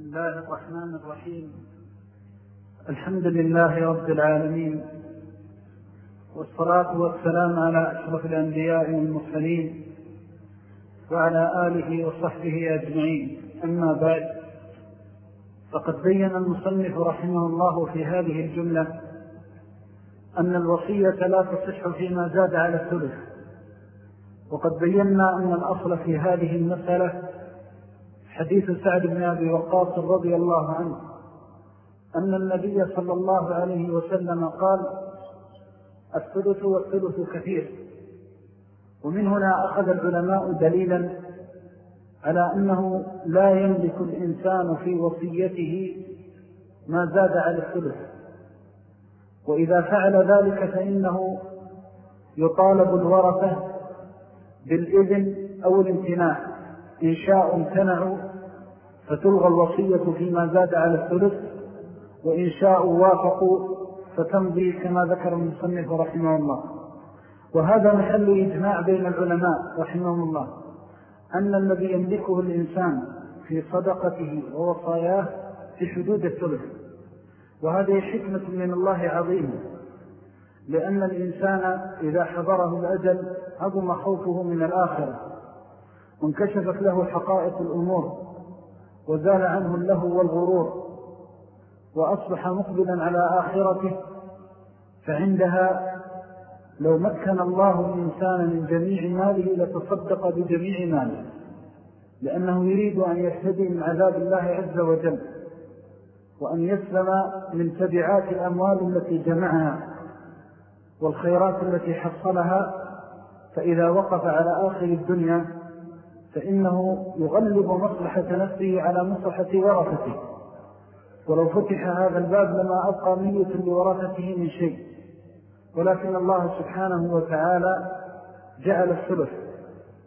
بسم الله الرحمن الرحيم. الحمد لله رب العالمين والصلاة والسلام على أشرف الأنبياء والمرسلين وعلى آله وصحبه أجمعين. أما بعد فقد بين المصنف رحمه الله في هذه الجملة أن الوصية لا تصح فيما زاد على الثلث وقد بينا أن الأصل في هذه المسألة حديث سعد بن أبي وقاص رضي الله عنه أن النبي صلى الله عليه وسلم قال الثلث والثلث كثير ومن هنا أخذ العلماء دليلا على أنه لا يملك الإنسان في وصيته ما زاد على الثلث وإذا فعل ذلك فإنه يطالب الورثة بالإذن أو الامتناع إن شاء امتنعوا فتلغى الوصية فيما زاد على الثلث وإن شاءوا وافقوا فتمضي كما ذكر المصنف رحمه الله. وهذا محل إجماع بين العلماء رحمه الله أن الذي يملكه الإنسان في صدقته ووصاياه في حدود الثلث. وهذه حكمة من الله عظيمة لأن الإنسان إذا حضره الأجل عظم خوفه من الآخرة وانكشفت له حقائق الأمور وزال عنه له والغرور وأصبح مقبلا على آخرته فعندها لو مكن الله الإنسان من جميع ماله لتصدق بجميع ماله لأنه يريد أن يفتدي من عذاب الله عز وجل وأن يسلم من تبعات الأموال التي جمعها والخيرات التي حصلها فإذا وقف على آخر الدنيا فإنه يغلب مصلحة نفسه على مصلحة ورثته. ولو فتح هذا الباب لما أبقى مية لورثته من شيء. ولكن الله سبحانه وتعالى جعل الثلث.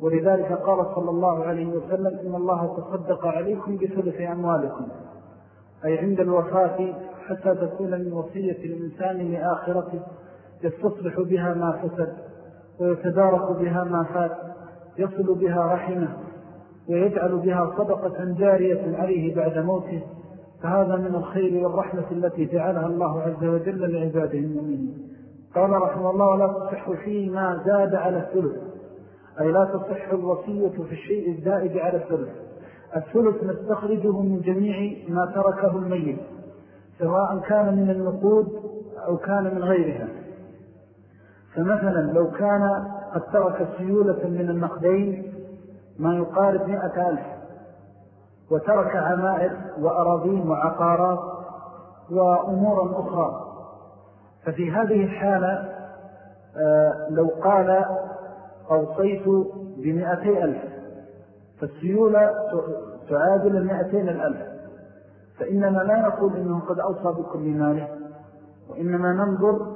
ولذلك قال صلى الله عليه وسلم إن الله تصدق عليكم بثلث أموالكم. أي عند الوفاة حتى تكون من وصية الإنسان لآخرته يستصلح بها ما فسد ويتدارك بها ما فات يصل بها رحمه ويجعل بها صدقة جارية عليه بعد موته فهذا من الخير والرحمة التي جعلها الله عز وجل لعباده المؤمنين. قال رحمه الله لا تصح فيه ما زاد على الثلث. أي لا تصح الوصية في الشيء الزائد على الثلث. الثلث نستخرجه من جميع ما تركه الميت سواء كان من النقود أو كان من غيرها. فمثلا لو كان قد ترك سيولة من النقدين ما يقارب مئة ألف وترك عمائر وأراضين وعقارات وأمورا أخرى. ففي هذه الحالة آه، لو قال أوصيت بمئتي ألف فالسيولة تعادل المئتين الألف. فإننا لا نقول إنه قد أوصى بكل ماله وإنما ننظر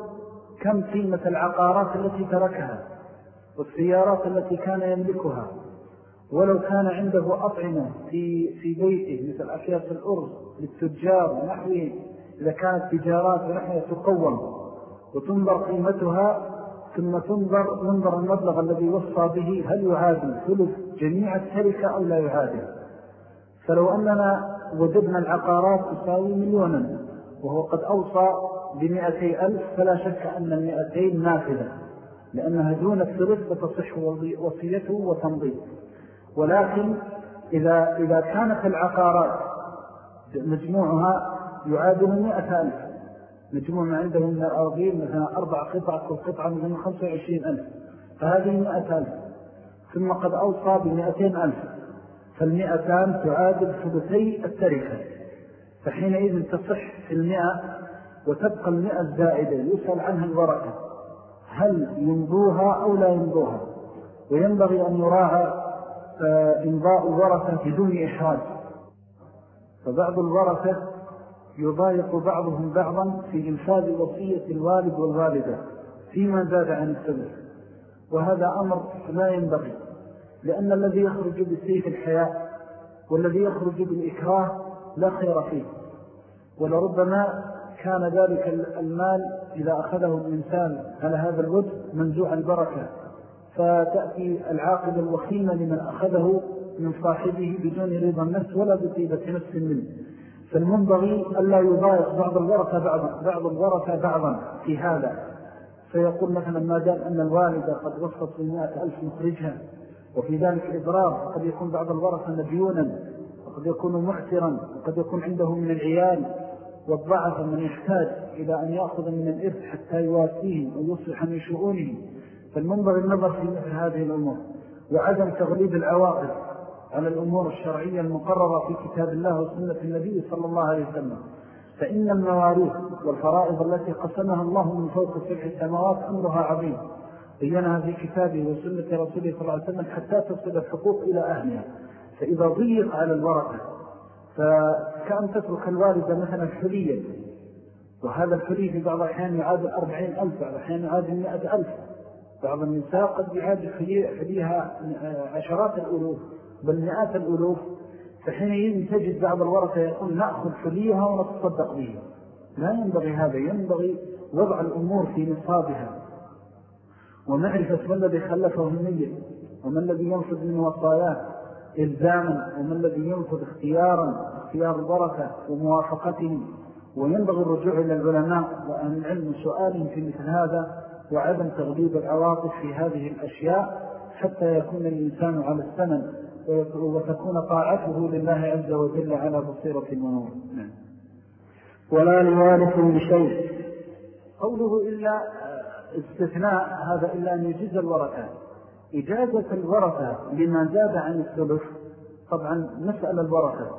كم قيمة العقارات التي تركها. والسيارات التي كان يملكها ولو كان عنده أطعمة في, في بيته مثل أكياس الأرز للتجار ونحوه إذا كانت تجارات ونحوه تقوم وتنظر قيمتها ثم تنظر منظر المبلغ الذي وصى به هل يعادل ثلث جميع التركة أو لا يعادل فلو أننا وجدنا العقارات تساوي مليونا وهو قد أوصى بمئتي ألف فلا شك أن المئتين نافذة. لأنها دون الثلث فتصح وصيته وتنظيم ولكن إذا, إذا كانت العقارات مجموعها يعادل مئة ألف. مجموع ما عنده من الأرضين مثلا أربع قطع كل قطعة من خمسة وعشرين ألف. فهذه مئة ألف. ثم قد أوصى بمئتين ألف. فالمئتان تعادل ثلثي التركة فحينئذ تصح في المئة وتبقى المئة الزائدة. يسأل عنها الورقة. هل ينضوها أو لا ينضوها وينبغي أن يراعى آه، إنضاء الورثة بدون إحراج فبعض الورثة يضايق بعضهم بعضا في إنفاذ وصية الوالد والوالدة فيما زاد عن السبب. وهذا أمر لا ينبغي لأن الذي يخرج بسيف الحياة والذي يخرج بالإكراه لا خير فيه. ولربما كان ذلك المال إذا أخذه الإنسان على هذا الوجه منزوع البركة فتأتي العاقبة الوخيمة لمن أخذه من صاحبه بدون رضا النفس ولا بطيبة نفس منه. فالمنبغي ألا يضايق بعض الورثة بعض, بعض الورثة بعضا في هذا. فيقول مثلا ما دام أن الوالدة قد وصلت بمئة ألف مخرجها وفي ذلك إضرار قد يكون بعض الورثة مديونا وقد يكون معترا وقد يكون عنده من العيال والضعف من يحتاج إلى أن يأخذ من الإرث حتى يواسيهم ويصلح من شؤونهم. فالمنبغي النظر في مثل هذه الأمور. وعدم تغليب العواقب على الأمور الشرعية المقررة في كتاب الله وسنة النبي صلى الله عليه وسلم. فإن المواريث والفرائض التي قسمها الله من فوق سبع السماوات أمرها عظيم. بينها في كتابه وسنة رسوله صلى الله عليه وسلم حتى تصل الحقوق إلى أهلها. فإذا ضيق على الورثة فكأن تترك الوالدة مثلا حليا وهذا الحلي في بعض الأحيان يعادل أربعين ألف بعض الأحيان يعادل مئة ألف. بعض النساء قد يعادل حليها عشرات الألوف بل مئات الألوف. فحينئذ تجد بعض الورثة يقول نأخذ حليها ونتصدق به لا ينبغي هذا ينبغي وضع الأمور في نصابها. ومعرفة ما الذي خلفه الميت وما الذي ينفذ من وصاياه. إلزاما وما الذي ينفذ اختيارا اختيار البركة وموافقتهم وينبغي الرجوع إلى العلماء وأهل العلم سؤالهم في مثل هذا وعدم تغليب العواطف في هذه الأشياء حتى يكون الإنسان على السمن وتكون طاعته لله عز وجل على بصيرة ونور. نعم. ولا لوارث بشيء. قوله إلا استثناء هذا إلا أن يجز الورثة. إجازة الورثة لما زاد عن الثلث طبعا نسأل الورثة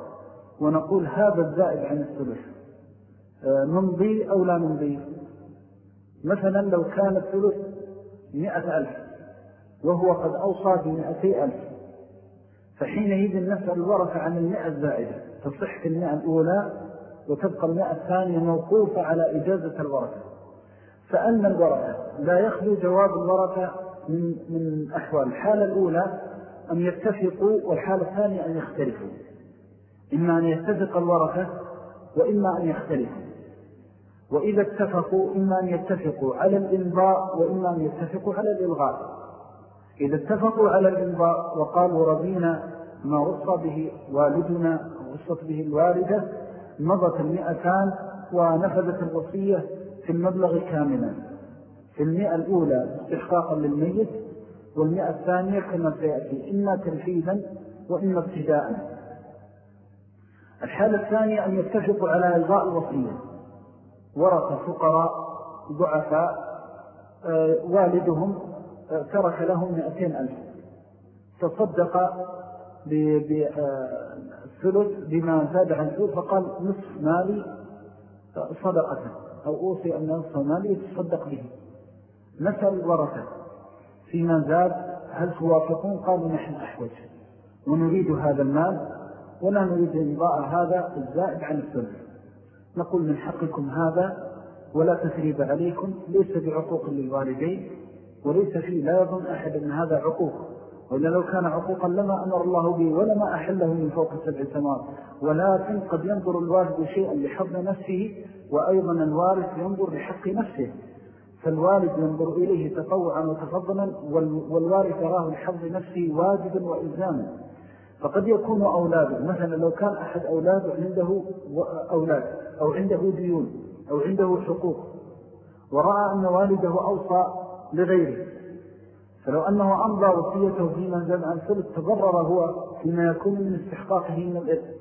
ونقول هذا الزائد عن الثلث. آه، نمضي أو لا نمضي؟ مثلا لو كان الثلث مئة ألف وهو قد أوصى بمئتي ألف فحينئذ نسأل الورثة عن المئة الزائدة. تصح المئة الأولى وتبقى المئة الثانية موقوفة على إجازة الورثة. فأن الورثة لا يخلو جواب الورثة من, من أحوال الحالة الأولى أن يتفقوا والحالة الثانية أن يختلفوا. إما أن يتفق الورثة وإما أن يختلفوا. وإذا اتفقوا إما أن يتفقوا على الإنضاء وإما أن يتفقوا على الإلغاء. إذا اتفقوا على الإنضاء وقالوا رضينا ما وصى به والدنا وصت به الوالدة مضت المئتان ونفذت الوصية في المبلغ كاملا. المئة الأولى استحقاقا للميت والمئة الثانية كما سيأتي إما تنفيذا وإما ابتداء. الحالة الثانية أن يتفقوا على إلغاء الوصية. ورث فقراء ضعفاء آه، والدهم آه، ترك لهم مئتين ألف. تصدق بالثلث بما زاد عن الثلث فقال نصف مالي صدقة أو أوصي أن نصف مالي يتصدق به. نسأل الورثة فيما زاد هل توافقون؟ قالوا نحن أحوج. ونريد هذا المال ولا نريد إنضاء هذا الزائد عن الثلث نقول من حقكم هذا ولا تثريب عليكم ليس بعقوق للوالدين وليس فيه لا يظن أحد أن هذا عقوق. وإلا لو كان عقوقا لما أمر الله به ولما أحله من فوق سبع سماوات. ولكن قد ينظر الوالد شيئا لحظ نفسه وأيضا الوارث ينظر لحق نفسه. فالوالد ينظر إليه تطوعا وتفضلا والوارث يراه لحظ نفسه واجبا وإلزاما فقد يكون أولاده مثلا لو كان أحد أولاده عنده أولاد أو عنده ديون أو عنده حقوق ورأى أن والده أوصى لغيره. فلو أنه أمضى وصيته فيما زاد عن ثلث تضرر هو فيما يكون من استحقاقه من الإذن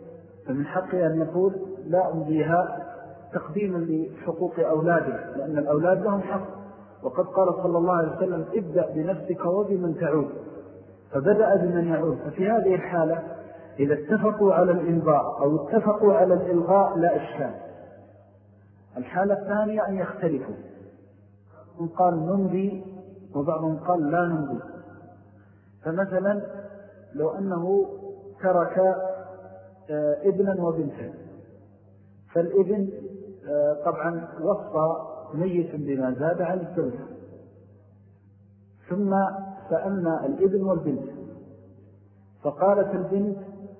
فمن حقه أن يقول لا أمضيها تقديما لحقوق أولاده لأن الأولاد لهم حق. وقد قال صلى الله عليه وسلم ابدأ بنفسك وبمن تعود. فبدأ بمن يعود. ففي هذه الحالة إذا اتفقوا على الإنضاء أو اتفقوا على الإلغاء لا إشكال. الحالة الثانية أن يختلفوا. من قال نمضي وبعضهم قال لا نمضي فمثلا لو أنه ترك آه، ابنا وبنتا. فالابن طبعا وصى ميت بما زاد عن الثلث ثم سألنا الإبن والبنت فقالت البنت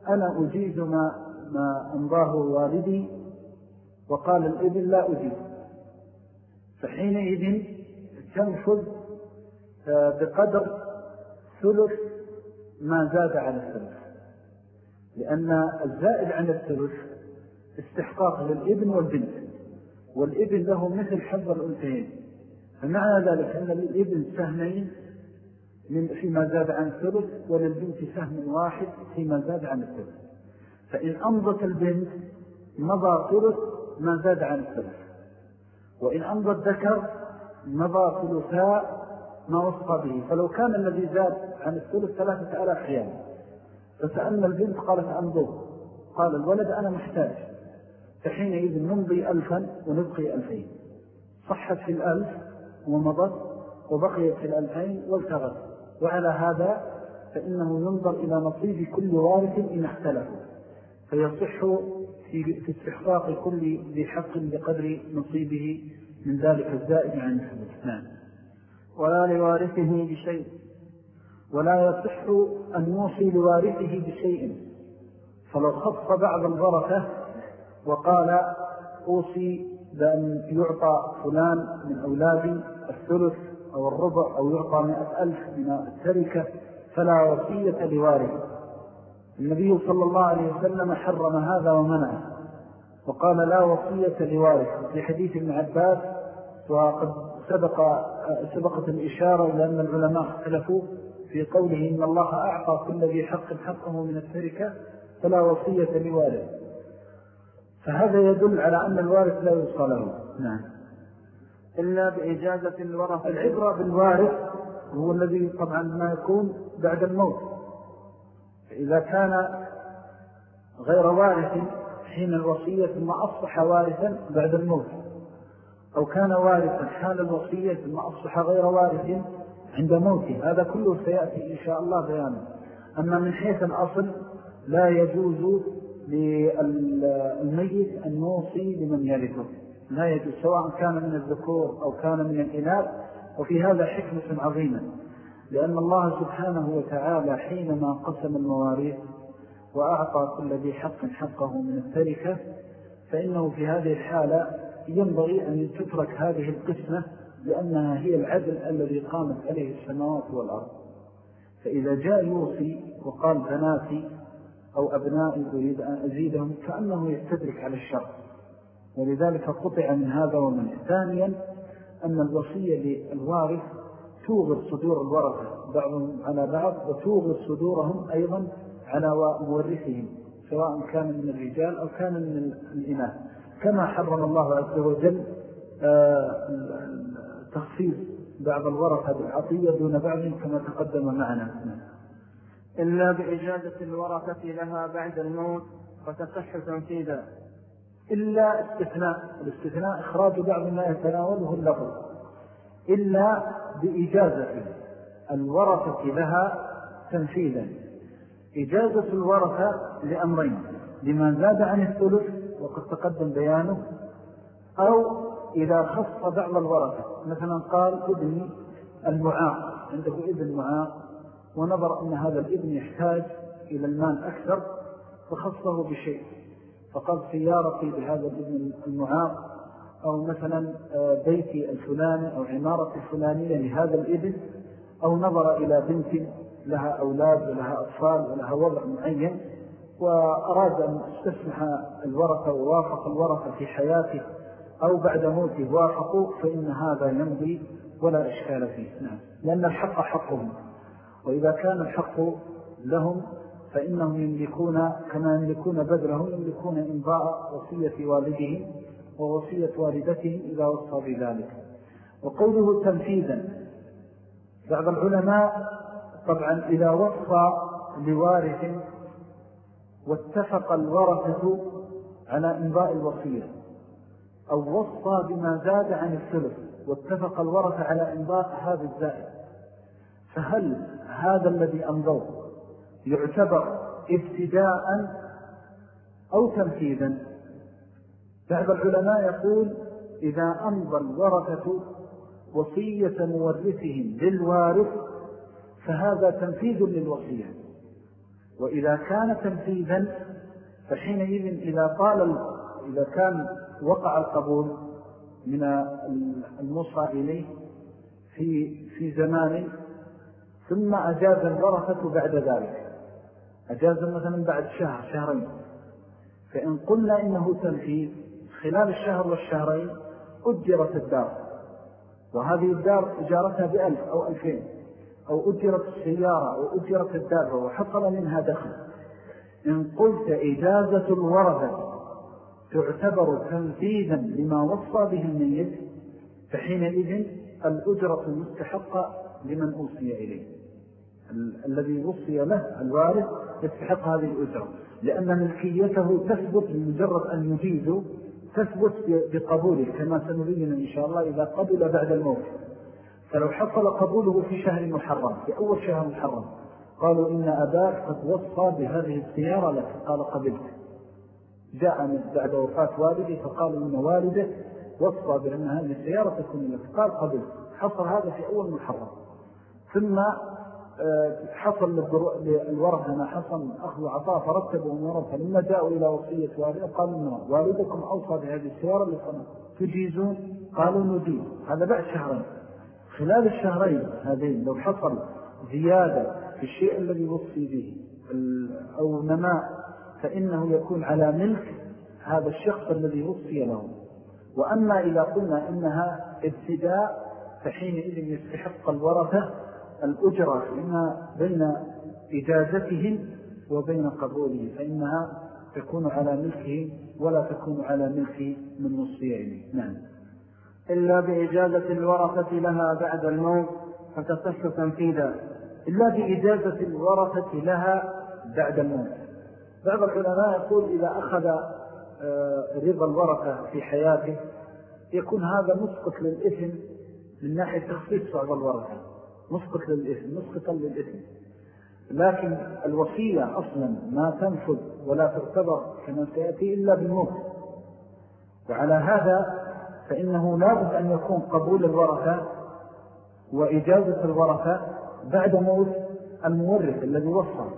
أنا أجيز ما, ما أمضاه والدي؟ وقال الإبن لا أجيز. فحينئذ تنفذ آه، بقدر ثلث ما زاد على الثلث. لأن الزائد عن الثلث استحقاق للإبن والبنت. والإبن له مثل حظ الأنثيين. فمعنى ذلك أن للابن سهمين من فيما زاد عن الثلث وللبنت سهم واحد فيما زاد عن الثلث. فإن أمضت البنت مضى ثلث ما زاد عن الثلث. وإن أمضى الذكر مضى ثلثاء ما وصى به. فلو كان الذي زاد عن الثلث ثلاثة ألاف حيان فسألنا البنت قالت أمضوه. قال الولد أنا محتاج. فحينئذ نمضي ألفا ونبقي ألفين. صحت في الألف ومضت وبقيت في الألفين والتغت. وعلى هذا فإنه ينظر إلى نصيب كل وارث إن اختلفوا فيصح في استحقاق كل ذي حق بقدر نصيبه من ذلك الزائد عن الحدث نعم. ولا لوارثه بشيء. ولا يصح أن يوصي لوارثه بشيء. فلو خص بعض الغرفة وقال أوصي بأن يعطى فلان من أولادي الثلث أو الربع أو يعطى مئة ألف من التركة فلا وصية لوارث النبي صلى الله عليه وسلم حرم هذا ومنعه وقال لا وصية لوارث في حديث ابن عباس وقد سبق سبقت الإشارة إلى أن العلماء اختلفوا في قوله إن الله أعطى كل ذي حق حقه من التركة فلا وصية لوارث فهذا يدل على أن الوارث لا يوصى له. نعم. إلا بإجازة الورث العبرة بالوارث هو الذي طبعا ما يكون بعد الموت. إذا كان غير وارث حين الوصية ثم أصبح وارثا بعد الموت. أو كان وارثا حال الوصية ثم أصبح غير وارث عند موته. هذا كله سيأتي إن شاء الله بيانه أما من حيث الأصل لا يجوز للميت أن يوصي لمن يرثه. لا يجوز سواء كان من الذكور أو كان من الإناث وفي هذا حكمة عظيمة. لأن الله سبحانه وتعالى حينما قسم المواريث وأعطى كل ذي حق حقه من التركة فإنه في هذه الحالة ينبغي أن تترك هذه القسمة لأنها هي العدل الذي قامت عليه السماوات والأرض. فإذا جاء يوصي وقال بناتي أو أبنائي أريد أن أزيدهم كأنه يستدرك على الشر. ولذلك قطع من هذا ومن ثانيا أن الوصية للوارث توغر صدور الورثة بعضهم على بعض وتوغر صدورهم أيضا على مورثهم سواء كان من الرجال أو كان من الإناث. كما حرم الله عز وجل آه، تخصيص بعض الورثة بالعطية دون بعض كما تقدم معنا. إلا بإجازة الورثة لها بعد الموت وتصح تنفيذا إلا استثناء الاستثناء إخراج بعض ما يتناوله اللفظ. إلا بإجازة الورثة لها تنفيذا. إجازة الورثة لأمرين لما زاد عن الثلث وقد تقدم بيانه أو إذا خص بعض الورثة. مثلا قال ابني المعاق عنده ابن معاق. ونظر أن هذا الابن يحتاج إلى المال أكثر فخصه بشيء فقال سيارتي بهذا الابن المعاق أو مثلا آه، بيتي الفلاني أو عمارة الفلانية لهذا الابن أو نظر إلى بنت لها أولاد ولها أطفال ولها وضع معين وأراد أن استسمح الورثة ووافق الورثة في حياته أو بعد موته وافقوا فإن هذا يمضي ولا إشكال فيه. نعم. لأن الحق حقهم. وإذا كان الحق لهم فإنهم يملكون كما يملكون بدرهم يملكون إنضاء وصية والدهم ووصية والدتهم إذا وصى بذلك. وقوله تنفيذا بعض العلماء طبعا إذا وصى لوارث واتفق الورثة على إنضاء الوصية أو وصى بما زاد عن الثلث واتفق الورثة على إنضاء هذا الزائد. فهل هذا الذي أمضوه يعتبر ابتداء أو تنفيذا بعض العلماء يقول إذا أمضى الورثة وصية مورثهم للوارث فهذا تنفيذ للوصية. وإذا كان تنفيذا فحينئذ إذا قال إذا كان وقع القبول من الموصى إليه في, في زمان ثم أجاز الورثة بعد ذلك. أجاز مثلا بعد شهر شهرين. فإن قلنا إنه تنفيذ خلال الشهر والشهرين أجرت الدار. وهذه الدار إجارتها بألف أو ألفين. أو أجرت السيارة أو أجرت الدابة وحصل منها دخل. إن قلت إجازة الورثة تعتبر تنفيذا لما وصى به الميت فحينئذ الأجرة المستحقة لمن أوصي إليه. الذي وصي له الوارث يستحق هذه الأجرة لأن ملكيته تثبت بمجرد أن يجيزوا تثبت بقبوله كما سنبين إن شاء الله إذا قبل بعد الموت. فلو حصل قبوله في شهر محرم في أول شهر محرم قالوا إن أباك قد وصى بهذه السيارة لك قال قبلت. جاء بعد وفاة والدي فقالوا إن والده وصى بأن هذه السيارة تكون لك قال قبلت. حصل هذا في أول محرم. ثم حصل للورثة ما حصل أخذ عطاء فرتبوا أمورا فلما جاءوا إلى وصية والده قالوا إنه والدكم أوصى بهذه السيارة لصنع تجيزون قالوا نجيز هذا بعد شهرين. خلال الشهرين هذين لو حصل زيادة في الشيء الذي وصي به أو نماء فإنه يكون على ملك هذا الشخص الذي وصي له. وأما إذا قلنا إنها ابتداء فحينئذ يستحق الورثة الأجرة إما بين إجازتهم وبين قبوله فإنها تكون على ملكه ولا تكون على ملك من نصفيه نعم. إلا بإجازة الورثة لها بعد الموت فتصح تنفيذا إلا بإجازة الورثة لها بعد الموت. بعض العلماء يقول إذا أخذ آه، رضا الورثة في حياته يكون هذا مسقط للإثم من ناحية تخصيص بعض الورثة. مسقط للإثم مسقطا للإثم. لكن الوصية أصلا ما تنفذ ولا تعتبر كما سيأتي إلا بالموت. وعلى هذا فإنه لابد أن يكون قبول الورثة وإجازة الورثة بعد موت المورث الذي وصل.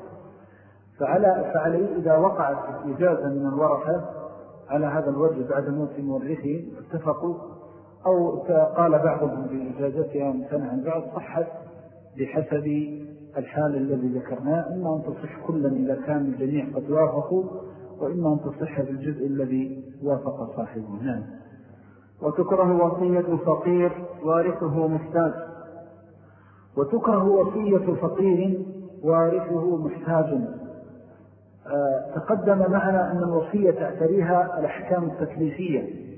فعلى فعليه إذا وقعت إجازة من الورثة على هذا الوجه بعد موت مورثه اتفقوا أو قال بعضهم بإجازتها ممتنع عن بعض صحت بحسب الحال الذي ذكرناه. إما أن تصح كلا إذا كان الجميع قد وافقوا وإما أن تصح بالجزء الذي وافق صاحبه. نعم. وتكره وصية فقير وارثه محتاج. وتكره وصية فقير وارثه محتاج. آه، تقدم معنا أن الوصية تعتريها الأحكام التكليفية.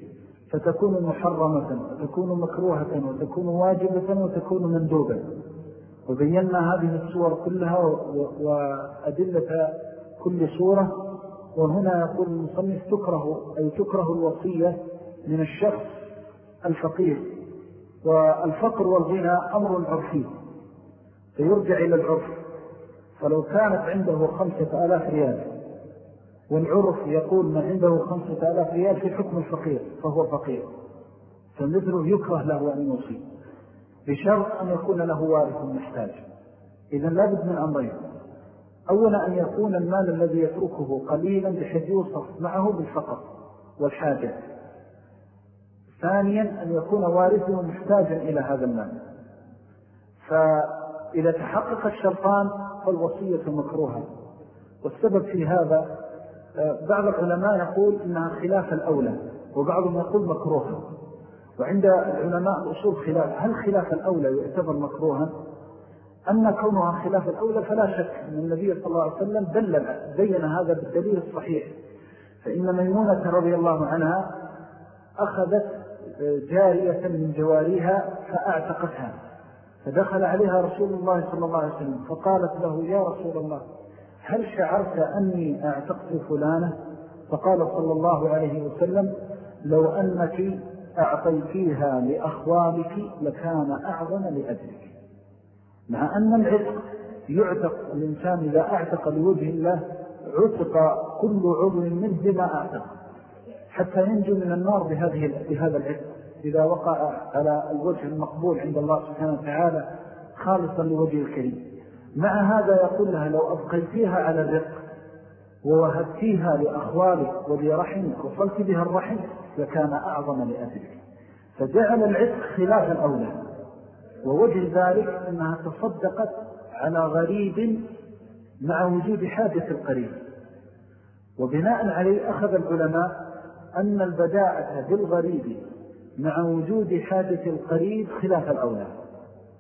فتكون محرمة وتكون مكروهة وتكون واجبة وتكون مندوبة. وبينا هذه الصور كلها وأدلة كل صورة وهنا يقول المصنف تكره أي تكره الوصية من الشخص الفقير. والفقر والغنى أمر عرفي فيرجع إلى العرف. فلو كانت عنده خمسة آلاف ريال والعرف يقول من عنده خمسة آلاف ريال في حكم الفقير فهو فقير. فمثله يكره له أن يوصي. بشرط أن يكون له وارث محتاج. إذا لابد من أمرين. أولا أن يكون المال الذي يتركه قليلا بحيث يوصف معه بالفقر والحاجة. ثانيا أن يكون وارثه محتاجا إلى هذا المال. فإذا تحقق الشرطان فالوصية مكروهة. والسبب في هذا بعض العلماء يقول إنها خلاف الأولى وبعضهم يقول مكروها. وعند العلماء الأصول خلاف. هل خلاف الأولى يعتبر مكروها؟ أما كونها خلاف الأولى فلا شك أن النبي صلى الله عليه وسلم دلل بين هذا بالدليل الصحيح. فإن ميمونة رضي الله عنها أخذت جارية من جواريها فأعتقتها. فدخل عليها رسول الله صلى الله عليه وسلم فقالت له يا رسول الله هل شعرت أني أعتقت فلانة؟ فقال صلى الله عليه وسلم لو أنك أعطيتيها لأخوالك لكان أعظم لأجلك. مع أن العتق يعتق الإنسان إذا أعتق لوجه الله عتق كل عضو منه بما أعتق. حتى ينجو من النار بهذه بهذا العتق. إذا وقع على الوجه المقبول عند الله سبحانه وتعالى خالصا لوجه الكريم. مع هذا يقول لها لو أبقيتيها على الرق ووهبتيها لأخوالك ولرحمك وصلت بها الرحم لكان أعظم لأجلك. فجعل العتق خلاف الأولى. ووجه ذلك أنها تصدقت على غريب مع وجود حاجة القريب وبناء عليه أخذ العلماء أن البداءة بالغريب مع وجود حاجة القريب خلاف الأولى.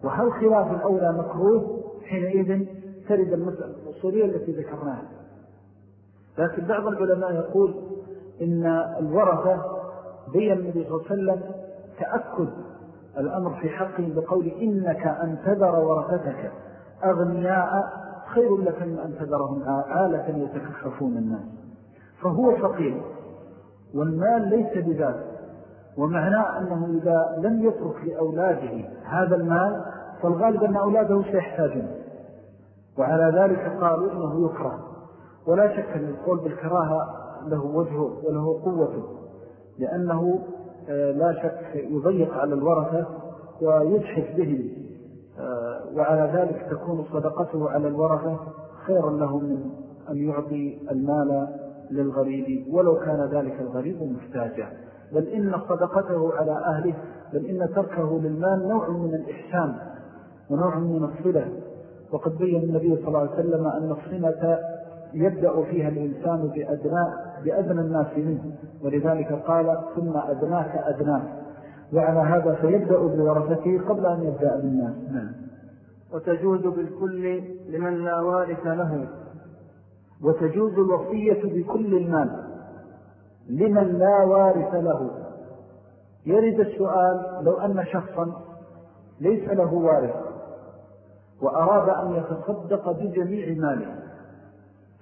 وهل خلاف الأولى مكروه؟ حينئذ ترد المسألة الأصولية التي ذكرناها. لكن بعض العلماء يقول إن الورثة بين النبي صلى الله عليه وسلم تأكد الأمر في حقه بقول إنك أن تذر ورثتك. أغنياء خير لك من أن تذرهم عالة يتكففون الناس. فهو فقير والمال ليس بذات ومعناه أنه إذا لم يترك لأولاده هذا المال فالغالب أن أولاده سيحتاجون. وعلى ذلك قالوا إنه يكره. ولا شك أن القول بالكراهة له وجهه وله قوته لأنه آه، لا شك يضيق على الورثة ويجحف بهم آه، وعلى ذلك تكون صدقته على الورثة خيرا له من أن يعطي المال للغريب ولو كان ذلك الغريب محتاجا. بل إن صدقته على أهله بل إن تركه للمال نوع من الإحسان. ونوع من الصلة وقد بيّن النبي صلى الله عليه وسلم أن الصنة يبدأ فيها الإنسان بأدنى, بأدنى الناس منه ولذلك قال ثم أدناك أدناك وعلى هذا فيبدأ بورثته قبل أن يبدأ بالناس. نعم. وتجوز بالكل لمن لا وارث له. وتجوز الوصية بكل المال لمن لا وارث له. يرد السؤال لو أن شخصا ليس له وارث وأراد أن يتصدق بجميع ماله.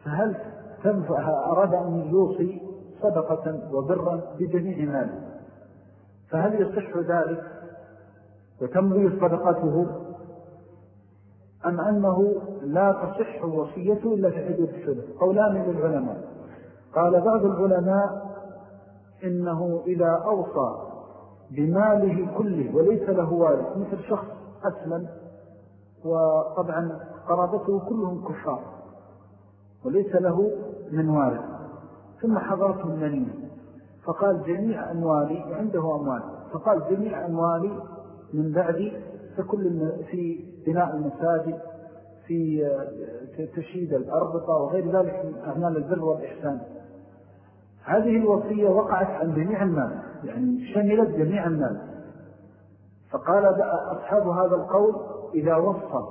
فهل تنفع أراد أن يوصي صدقة وبرا بجميع ماله. فهل يصح ذلك وتمضي صدقته؟ أم أنه لا تصح وصيته إلا في حدود الثلث قولان للعلماء قال بعض العلماء إنه إذا أوصى بماله كله وليس له وارث مثل شخص أسلم وطبعا قرابته كلهم كفار وليس له من وارث. ثم حضرته المنية فقال جميع أموالي وعنده أموال. فقال جميع أموالي من بعد فكل في بناء المساجد في تشييد الأربطة وغير ذلك من أعمال البر والإحسان. هذه الوصية وقعت عن جميع المال يعني شملت جميع المال فقال أصحاب هذا القول إذا وصى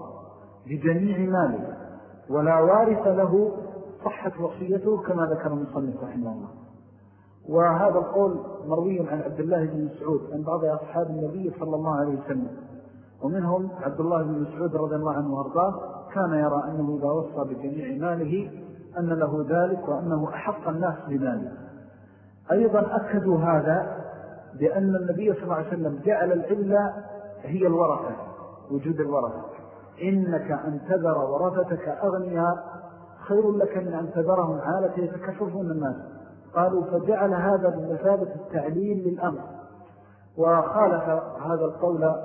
بجميع ماله ولا وارث له صحت وصيته كما ذكر المصنف رحمه الله. وهذا القول مروي عن عبد الله بن مسعود عن بعض أصحاب النبي صلى الله عليه وسلم. ومنهم عبد الله بن مسعود رضي الله عنه وأرضاه كان يرى أنه إذا وصى بجميع ماله أن له ذلك وأنه أحق الناس بذلك. أيضا أكدوا هذا بأن النبي صلى الله عليه وسلم جعل العلة هي الورثة. وجود الورثة. إنك أن تذر ورثتك أغنياء خير لك من أن تذرهم عالة يتكففون الناس قالوا فجعل هذا بمثابة التعليل للأمر. وخالف هذا القول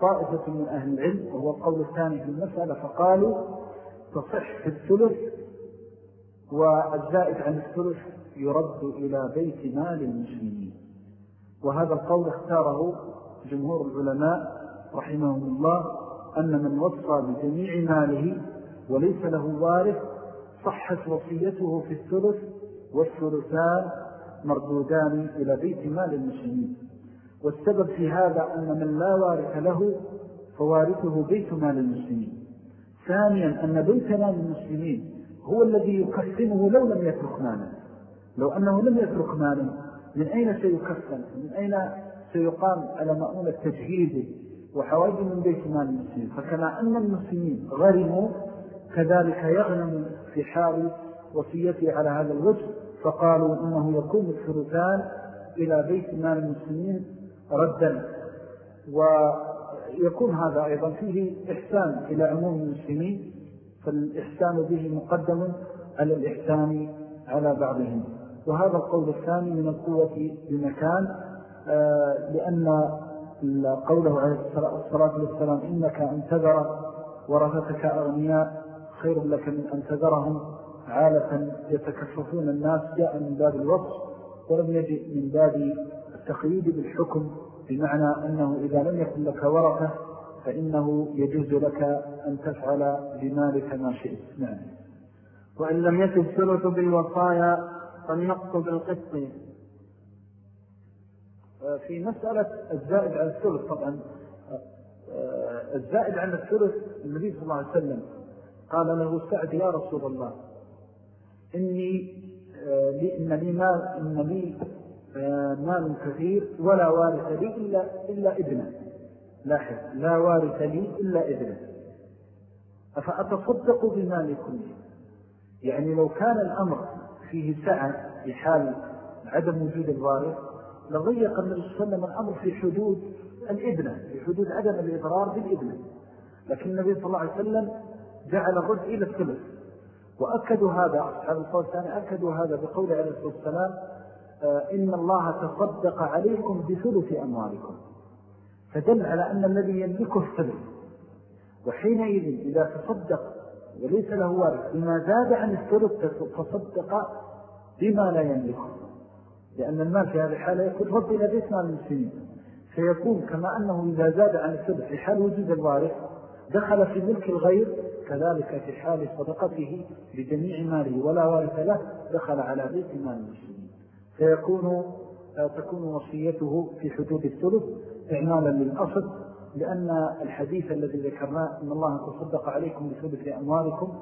طائفة من أهل العلم وهو القول الثاني في المسألة فقالوا تصح في الثلث والزائد عن الثلث يرد إلى بيت مال المسلمين. وهذا القول اختاره جمهور العلماء رحمهم الله أن من وصى بجميع ماله وليس له وارث صحت وصيته في الثلث والثلثان مردودان إلى بيت مال المسلمين. والسبب في هذا أن من لا وارث له فوارثه بيت مال المسلمين. ثانيا أن بيت مال المسلمين هو الذي يكفنه لو لم يترك مالا. لو أنه لم يترك مالا من أين سيكفن من أين سيقام على مؤونة تجهيزه وحوائج من بيت مال المسلمين. فكما أن المسلمين غرموا كذلك يغنم في حال وصيته على هذا الوجه فقالوا إنه يكون الثلثان إلى بيت مال المسلمين ردا. ويكون هذا أيضا فيه إحسان إلى عموم المسلمين فالإحسان به مقدم على الإحسان على بعضهم. وهذا القول الثاني من القوة بمكان آه، لأن قوله عليه الصلاة والسلام إنك أن تذر ورثتك أغنياء خير لك من أن تذرهم. عالة يتكففون الناس جاء من باب الوصف ولم يجئ من باب التقييد بالحكم بمعنى أنه إذا لم يكن لك ورثة فإنه يجوز لك أن تفعل بمالك ما شئت. نعم. وإن لم يكن ثلث بالوصايا فالنقص بالقسط في مسألة الزائد عن الثلث طبعا الزائد عن الثلث النبي صلى الله عليه وسلم قال له سعد يا رسول الله إني إن لي مال, إن لي مال كثير ولا وارث لي إلا, إلا ابنه لاحظ لا وارث لي إلا ابنه أفأتصدق بمالي كله؟ يعني لو كان الأمر فيه سعة في حال عدم وجود الوارث لضيق النبي صلى الله عليه وسلم الأمر في حدود الإبنة في حدود عدم الإضرار بالإبنة. لكن النبي صلى الله عليه وسلم جعل الرد إلى الثلث. وأكدوا هذا أصحاب الثاني أكدوا هذا بقول عليه الصلاة والسلام آه، إن الله تصدق عليكم بثلث أموالكم. فدل على أن الذي يملكه الثلث. وحينئذ إذا تصدق وليس له وارث بما زاد عن الثلث تصدق بما لا يملكه. لأن المال في هذه الحالة يكون رد إلى بيت مال المسلمين فيكون كما أنه إذا زاد عن الثلث في حال وجود الوارث دخل في ملك الغير كذلك في حال صدقته بجميع ماله ولا وارث له دخل على بيت مال المسلمين. فيكون تكون وصيته في حدود الثلث إعمالا للأصل لأن الحديث الذي ذكرناه أن الله تصدق عليكم بثلث أموالكم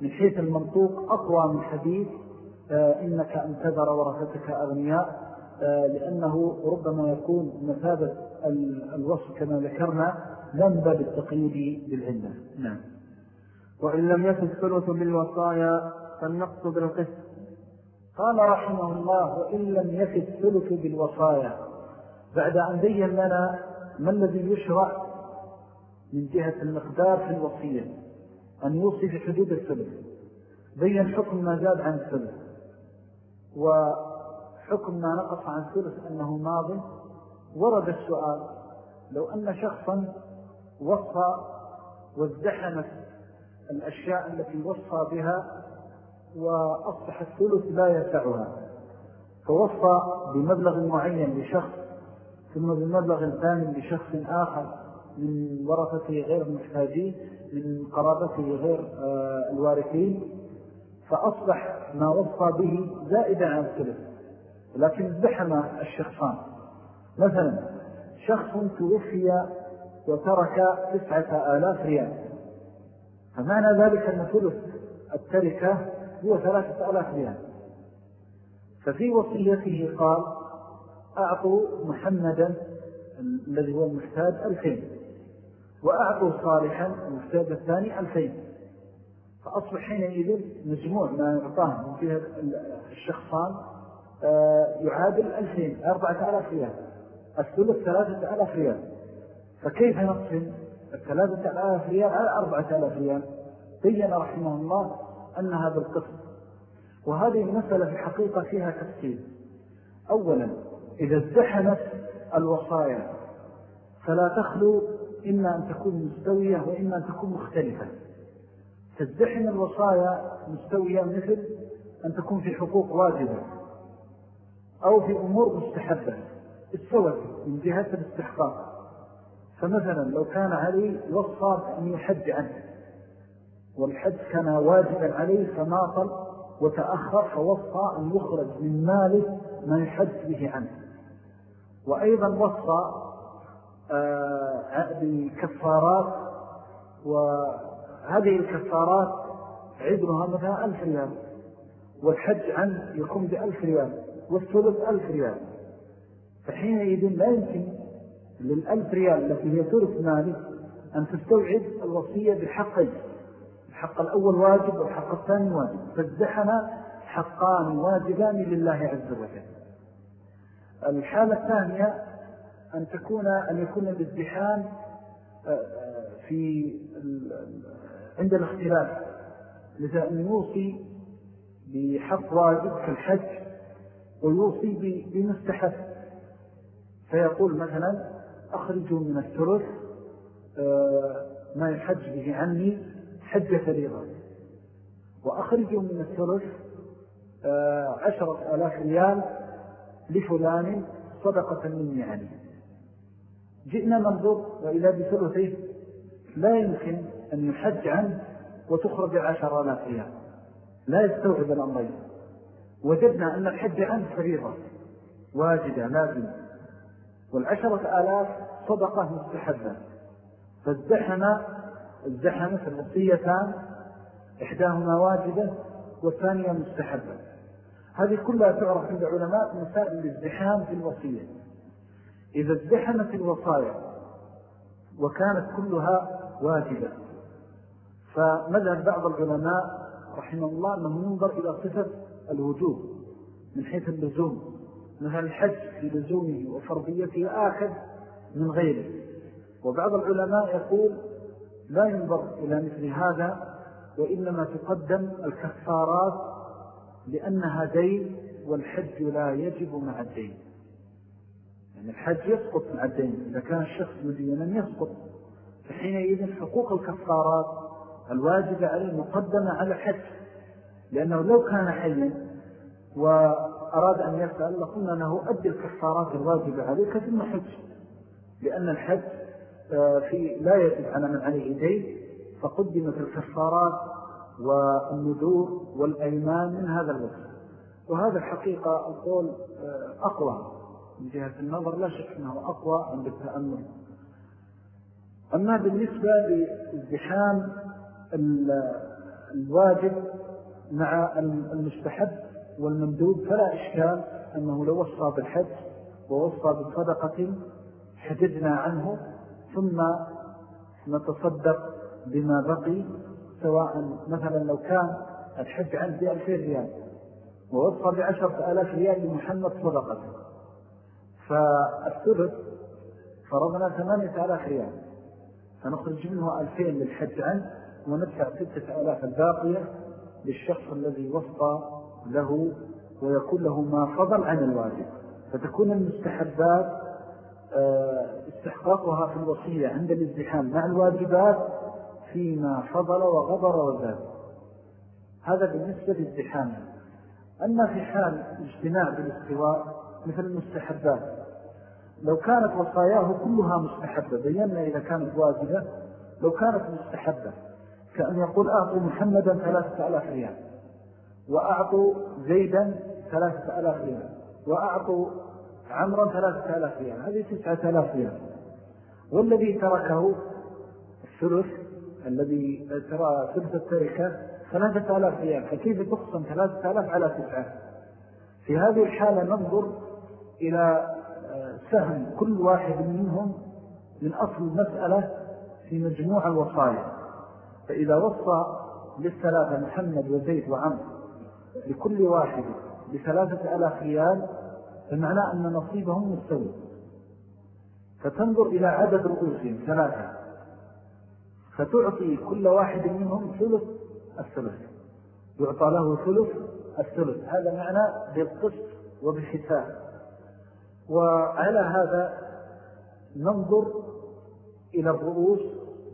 من حيث المنطوق أقوى من حديث آه، إنك أن تذر ورثتك أغنياء آه، لأنه ربما يكون مثابة الوصف كما ذكرنا لم باب التقييد بالعلة نعم. وإن لم يكن الثلث بالوصايا فالنقص بالقسط قال رحمه الله وإن لم يكن الثلث بالوصايا. بعد أن بين لنا ما الذي يشرع من جهة المقدار في الوصية؟ أن يوصي في حدود الثلث. بين حكم ما زاد عن الثلث. وحكم ما نقص عن الثلث أنه ماض ورد السؤال لو أن شخصا وصى وازدحمت الأشياء التي وصى بها وأصبح الثلث لا يسعها فوصى بمبلغ معين لشخص ثم بمبلغ ثاني لشخص آخر من ورثته غير المحتاجين من قرابته غير آه، الوارثين فأصبح ما وصى به زائدا عن الثلث لكن ازدحم الشخصان. مثلا شخص توفي وترك تسعة آلاف ريال. فمعنى ذلك أن ثلث التركة هو ثلاثة آلاف ريال. ففي وصيته قال أعطوا محمدا الذي هو المحتاج ألفين. وأعطوا صالحا المحتاج الثاني ألفين. فأصبح حينئذ مجموع ما يعطاه من فيها الشخصان آه، يعادل ألفين أربعة ألاف ريال. الثلث ثلاثة ألاف ريال. فكيف نقسم الثلاثة ألاف ريال على أربعة ألاف ريال؟ بيّن رحمه الله أنها بالقسم وهذه المسألة في الحقيقة فيها تفسير أولا إذا ازدحمت الوصايا فلا تخلو إما أن تكون مستوية وإما أن تكون مختلفة. تزدحم الوصايا مستوية مثل أن تكون في حقوق واجبة أو في أمور مستحبة. استوت من جهة الاستحقاق. فمثلا لو كان علي وصى أن يحج عنه والحج كان واجبا عليه فماطل وتأخر فوصى أن يخرج من ماله ما يحج به عنه. وأيضا وصى آه، بكفارات وهذه الكفارات عبرها مثلا ألف ريال والحج عنه يقوم بألف ريال والثلث ألف ريال. فحينئذ لا يمكن للألف ريال التي هي ثلث مالي أن تستوعب الوصية بالحقين الحق الأول واجب والحق الثاني واجب. فازدحم حقان واجبان لله عز وجل. الحالة الثانية أن تكون أن يكون الازدحام آه، آه، في عند الاختلاف لذا أن يوصي بحق واجب كالحج ويوصي بمستحب فيقول مثلا أخرجوا من الثلث آه، ما يحج به عني حج فريضة. وأخرجوا من الثلث عشرة ألاف ريال لفلان صدقة مني عليه جئنا ننظر وإذا بثلثه لا يمكن أن يحج عنه وتخرج عشر آلاف ريال. لا يستوعب الأمرين. وجدنا أن الحج عنه فريضة واجدة لازم والعشرة آلاف صدقة مستحبة. فازدحم ازدحمت الوصيتان إحداهما واجبة والثانية مستحبة. هذه كلها تعرف عند علماء مسائل الازدحام في الوصية. إذا ازدحمت الوصايا وكانت كلها واجبة فمذهب بعض العلماء رحمه الله أنه ينظر إلى صفة الوجوب من حيث اللزوم مثل الحج في لزومه وفرضيته آخر من غيره. وبعض العلماء يقول لا ينظر إلى مثل هذا وإنما تقدم الكفارات لأنها دين والحج لا يجب مع الدين. يعني الحج يسقط مع الدين. إذا كان الشخص مدينا يسقط. فحينئذ حقوق الكفارات الواجبة عليه مقدمة على الحج لأنه لو كان حيا وأراد أن يسأل لقلنا أنه أدي الكفارات الواجبة عليك ثم حج لأن الحج آه، في لا يجب على من عليه دين فقدمت الكفارات والنذور والأيمان من هذا الوقت وهذا الحقيقة القول آه، أقوى. من جهة النظر لا شك أنه أقوى عند التأمل. أما بالنسبة لازدحام الواجب مع المستحب والمندوب فلا إشكال أنه لو وصى بالحج ووصى بالصدقة حججنا عنه ثم نتصدق بما بقي سواء مثلا لو كان الحج عنه بألفين ريال ووصى بعشرة ألاف ريال لمحمد صدقة. فالثلث فرضنا ثمانية ألاف ريال فنخرج منه ألفين للحج عنه وندفع ستة ألاف الباقية للشخص الذي وصى له ويكون له ما فضل عن الواجب. فتكون المستحبات آه، استحقاقها في الوصية عند الازدحام مع الواجبات فيما فضل وغبر وزاد. هذا بالنسبة للازدحام. أما في حال اجتماع بالاستواء مثل المستحبات لو كانت وصاياه كلها مستحبة بينا إذا كانت واجبة لو كانت مستحبة كأن يقول أعطوا محمدا ثلاثة ألاف ريال وأعطوا زيدا ثلاثة ألاف ريال وأعطوا عمرا ثلاثة ألاف ريال هذه تسعة ألاف ريال. والذي تركه الثلث الذي ترى ثلث التركة ثلاثة ألاف ريال فكيف تقسم ثلاثة ألاف على تسعة؟ في هذه الحالة ننظر إلى آه، سهم كل واحد منهم من أصل المسألة في مجموع الوصايا. فإذا وصى للثلاثة محمد وزيد وعمر لكل واحد بثلاثة ألاف ريال فمعنى أن نصيبهم مستوي. فتنظر إلى عدد رؤوسهم ثلاثة. فتعطي كل واحد منهم ثلث الثلث. يعطى له ثلث الثلث. هذا معنى بالقسط وبالحساب. وعلى هذا ننظر إلى الرؤوس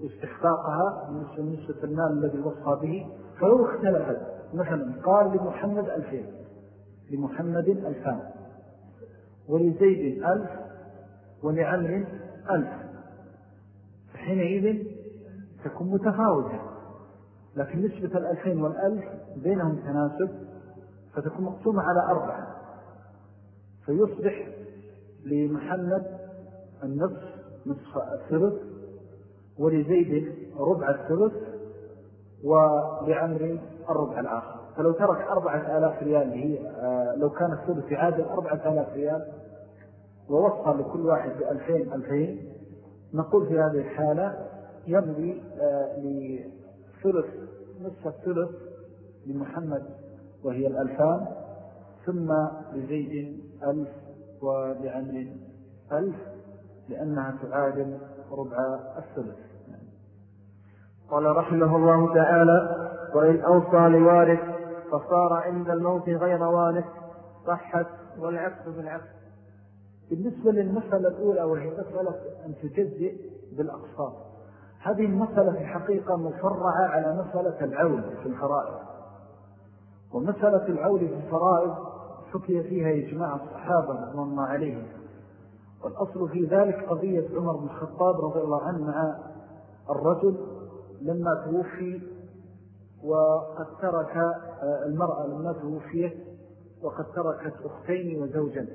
واستحقاقها من نسبة المال الذي وصى به فلو اختلفت مثلا قال لمحمد ألفين. لمحمد ألفان. ولزيد ألف. ولعمر ألف. حينئذ تكون متفاوتة. لكن نسبة الألفين والألف بينهم تناسب فتكون مقسومة على أربعة. فيصبح لمحمد النصف نصف الثلث ولزيد ربع الثلث ولعمر الربع الآخر. فلو ترك أربعة آلاف ريال هي آه، لو كان الثلث يعادل أربعة آلاف ريال ووصى لكل واحد بألفين ألفين نقول في هذه الحالة يمضي آه، لثلث نصف الثلث لمحمد وهي الألفان ثم لزيد ألف ولعمر ألف لأنها تعادل ربع الثلث قال رحمه الله تعالى وإن أوصى لوارث فصار عند الموت غير وارث صحت والعكس بالعكس. بالنسبة للمسألة الأولى وهي مسألة أن تجزئ بالأقصار هذه المسألة في الحقيقة مفرعة على مسألة العول في الفرائض. ومسألة العول في الفرائض حكي فيها إجماع الصحابة رضي الله عليهم. والأصل في ذلك قضية عمر بن الخطاب رضي الله عنه مع الرجل لما توفي وقد ترك آه، المرأة لما توفيت وقد تركت أختين وزوجا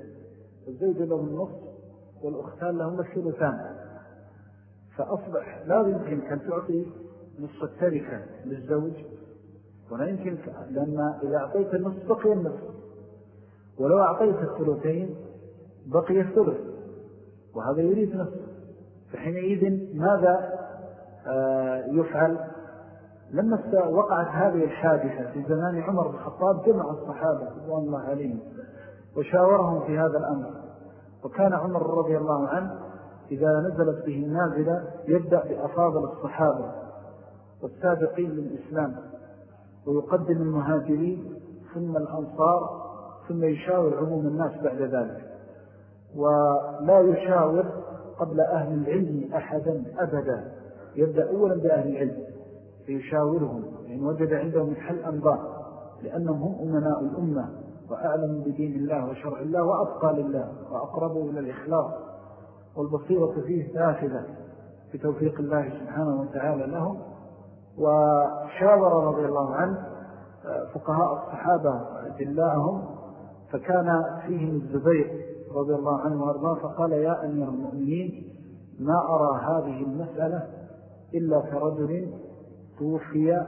الزوج له النصف والأختان لهم الثلثان. فأصبح لا يمكن أن تعطي نصف التركة للزوج ولا يمكن لأن إذا أعطيت النصف بقي النصف. ولو أعطيت الثلثين بقي الثلث. وهذا يريد نصف فحينئذ ماذا آه، يفعل؟ لما وقعت هذه الحادثة في زمان عمر بن الخطاب جمع الصحابة رضوان الله عليهم وشاورهم في هذا الأمر. وكان عمر رضي الله عنه إذا نزلت به النازلة يبدأ بأفاضل الصحابة والسابقين للإسلام ويقدم المهاجرين ثم الأنصار ثم يشاور عموم الناس بعد ذلك. ولا يشاور قبل أهل العلم أحدا أبدا. يبدأ أولا بأهل العلم فيشاورهم لأن وجد عندهم الحل أنباء لأنهم هم أمناء الأمة وأعلم بدين الله وشرع الله وأبقى لله وأقربوا إلى الإخلاص والبصيرة فيه نافذة بتوفيق الله سبحانه وتعالى لهم. وشاور رضي الله عنه فقهاء الصحابة جلاءهم فكان فيهم الزبير رضي الله عنه وأرضاه فقال يا أمير المؤمنين ما أرى هذه المسألة إلا كرجل توفي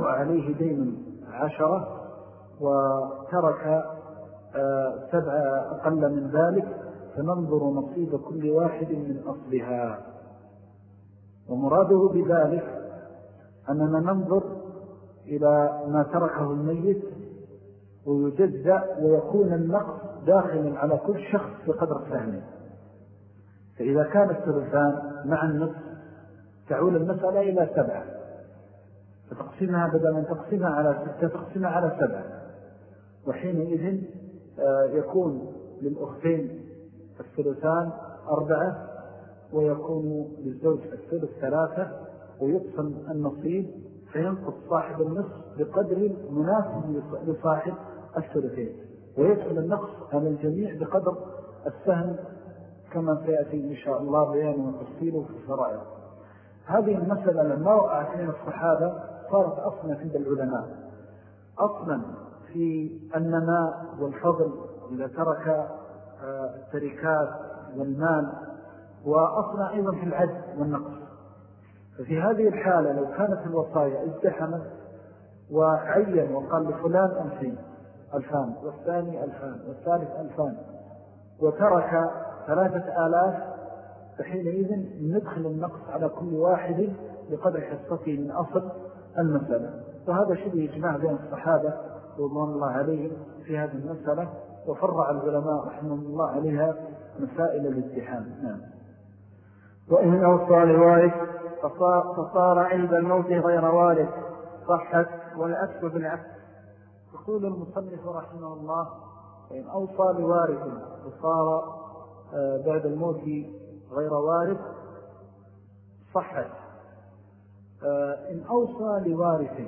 وعليه دين عشرة وترك آه، سبع أقل من ذلك فننظر نصيب كل واحد من أصلها. ومراده بذلك أننا ننظر إلى ما تركه الميت ويجزأ ويكون النقص داخلا على كل شخص بقدر فهمه. فإذا كان الثلثان مع النصف تعول المسألة إلى سبعة. فتقسمها بدل من تقسمها على ستة تقسمها على سبعة. وحينئذ آه، يكون للأختين الثلثان أربعة ويكون للزوج الثلث ثلاثة ويقسم النصيب فينقص صاحب النصف بقدر مناسب لصاحب الثلثين. ويدخل النقص على الجميع بقدر السهم كما سيأتي إن شاء الله بيانه وتفصيله في الفرائض. هذه المسألة لما وقعت من الصحابة صارت أصلا عند العلماء. أصلا في النماء والفضل إذا ترك آه، التركات والمال وأصلا أيضا في العد والنقص. ففي هذه الحالة لو كانت الوصايا ازدحمت وعين وقال لفلان ألفين ألفان والثاني ألفان والثالث ألفان وترك ثلاثة آلاف فحينئذ ندخل النقص على كل واحد بقدر حصته من أصل المسألة. وهذا شبه إجماع بين الصحابة رضوان الله عليهم في هذه المسألة وفرع العلماء رحمه الله عليها مسائل الاتحام نعم. وإن أوصى لوارث فصار عند الموت غير وارث. صحت والأكس بالعكس. يقول المصنف رحمه الله وإن أوصى لوارث فصار آه، بعد الموت غير وارث صحت. آه، إن أوصى لوارث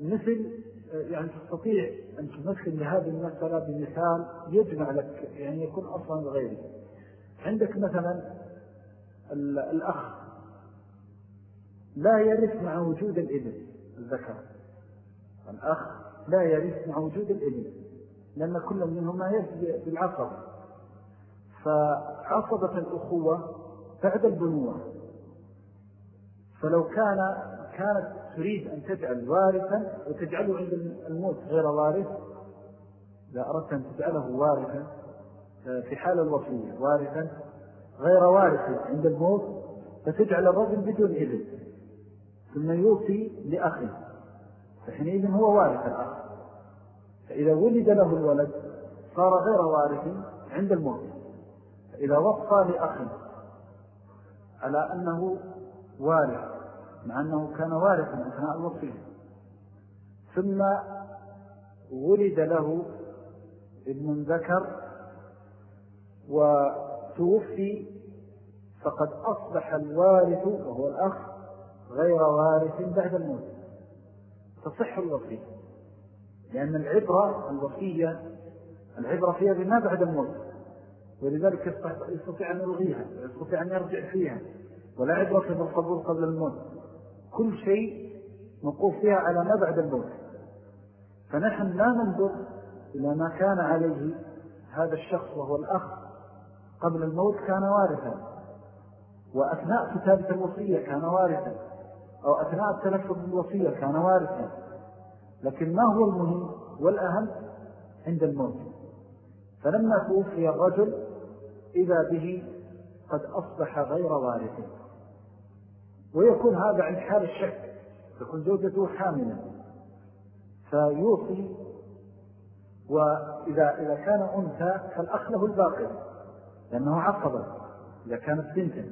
مثل آه، يعني تستطيع أن تمثل لهذه المسألة بمثال يجمع لك يعني يكون أصلا لغيره عندك مثلا الأخ لا يرث مع وجود الإبن الذكر. الأخ لا يرث مع وجود الإبن لأن كل منهما يرث بالعصب. فعصبة الأخوة بعد البنوة. فلو كان كانت تريد أن تجعل وارثا وتجعله عند الموت غير وارث إذا أردت أن تجعله وارثا في حال الوصية وارثا غير وارث عند الموت فتجعل الرجل بدون إذن ثم يوصي لأخه. فحينئذ هو وارث الأخ فإذا ولد له الولد صار غير وارث عند الموت. فإذا وصى لأخه على أنه وارث مع أنه كان وارثا أثناء الوصية ثم ولد له ابن ذكر وتوفي فقد أصبح الوارث وهو الأخ غير وارث بعد الموت. تصح الوصية. لأن العبرة الوصية العبرة فيها بما بعد الموت. ولذلك يستطيع أن يلغيها ويستطيع أن يرجع فيها. ولا عبرة بالقبول قبل الموت. كل شيء نقوف فيها على ما بعد الموت. فنحن لا ننظر إلى ما كان عليه هذا الشخص وهو الأخ قبل الموت كان وارثا. وأثناء كتابة الوصية كان وارثا. أو أثناء التلفظ بالوصية كان وارثا. لكن ما هو المهم والأهم عند الموت. فلما توفي الرجل إذا به قد أصبح غير وارث. ويكون هذا عند حال الشك. تكون زوجته حاملا. فيوصي وإذا إذا كان أنثى فالأخ له الباقي. لأنه عصبا إذا كانت بنتا.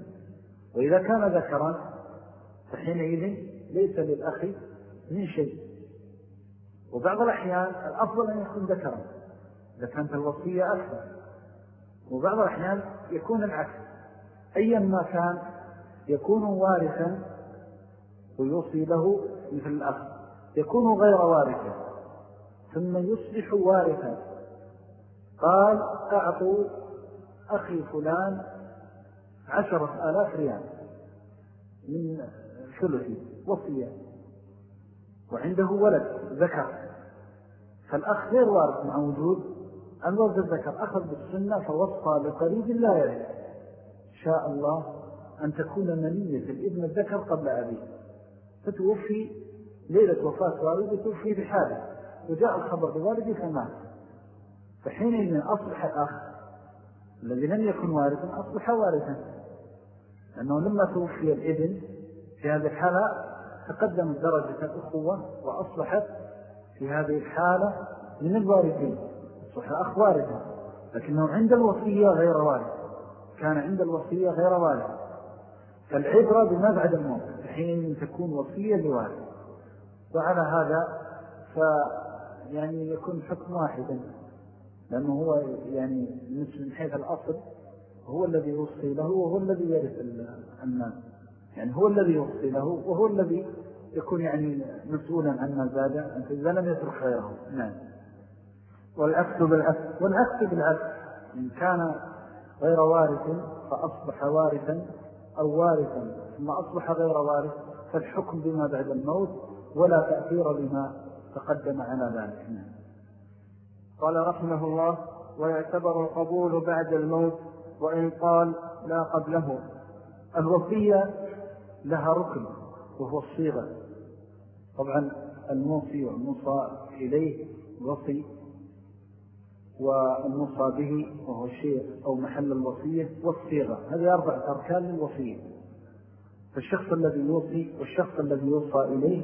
وإذا كان ذكرا فحينئذ ليس للأخ من شيء. وبعض الأحيان الأفضل أن يكون ذكرا. إذا كانت الوصية أكثر. وبعض الأحيان يكون العكس. أيا ما كان يكون وارثا ويوصي له مثل الأخ. يكون غير وارثا ثم يصبح وارثا. قال أعطوا أخي فلان عشرة آلاف ريال. من ثلثي وصية. وعنده ولد ذكر. فالأخ غير وارث مع وجود. الولد الذكر أخذ بالسنة فوصى لقريب لا يرث. شاء الله أن تكون منية الابن الذكر قبل أبيه. فتوفي ليلة وفاة والده توفي بحاله. وجاء الخبر بوالده فمات. فحينئذ أصبح الأخ الذي لم يكن وارثا أصبح وارثا. لأنه لما توفي الابن في هذه الحالة تقدمت درجة الأخوة وأصبحت في هذه الحالة من الوارثين أصبح أخ وارثا لكنه عند الوصية غير وارث كان عند الوصية غير وارث فالعبرة بما بعد الموت حين تكون وصية لوارث وعلى هذا ف يعني يكون حكم واحدا لأنه هو يعني من حيث الأصل هو الذي يوصي له وهو الذي يرث الناس. يعني هو الذي يوصي له وهو الذي يكون يعني مسؤولا عن ما زاد إذا لم يترك خيره نعم. والعكس بالعكس والعكس بالعكس إن كان غير وارث فأصبح وارثا أو وارثا. ثم أصبح غير وارث فالحكم بما بعد الموت ولا تأثير بما تقدم على ذلك. نعم. قال رحمه الله ويعتبر القبول بعد الموت وإن قال لا قبله. الوصية لها ركن وهو الصيغة. طبعا الموصي والموصى إليه وصي والموصى به وهو الشيء أو محل الوصية والصيغة. هذه أربعة أركان للوصية. فالشخص الذي يوصي والشخص الذي يوصى إليه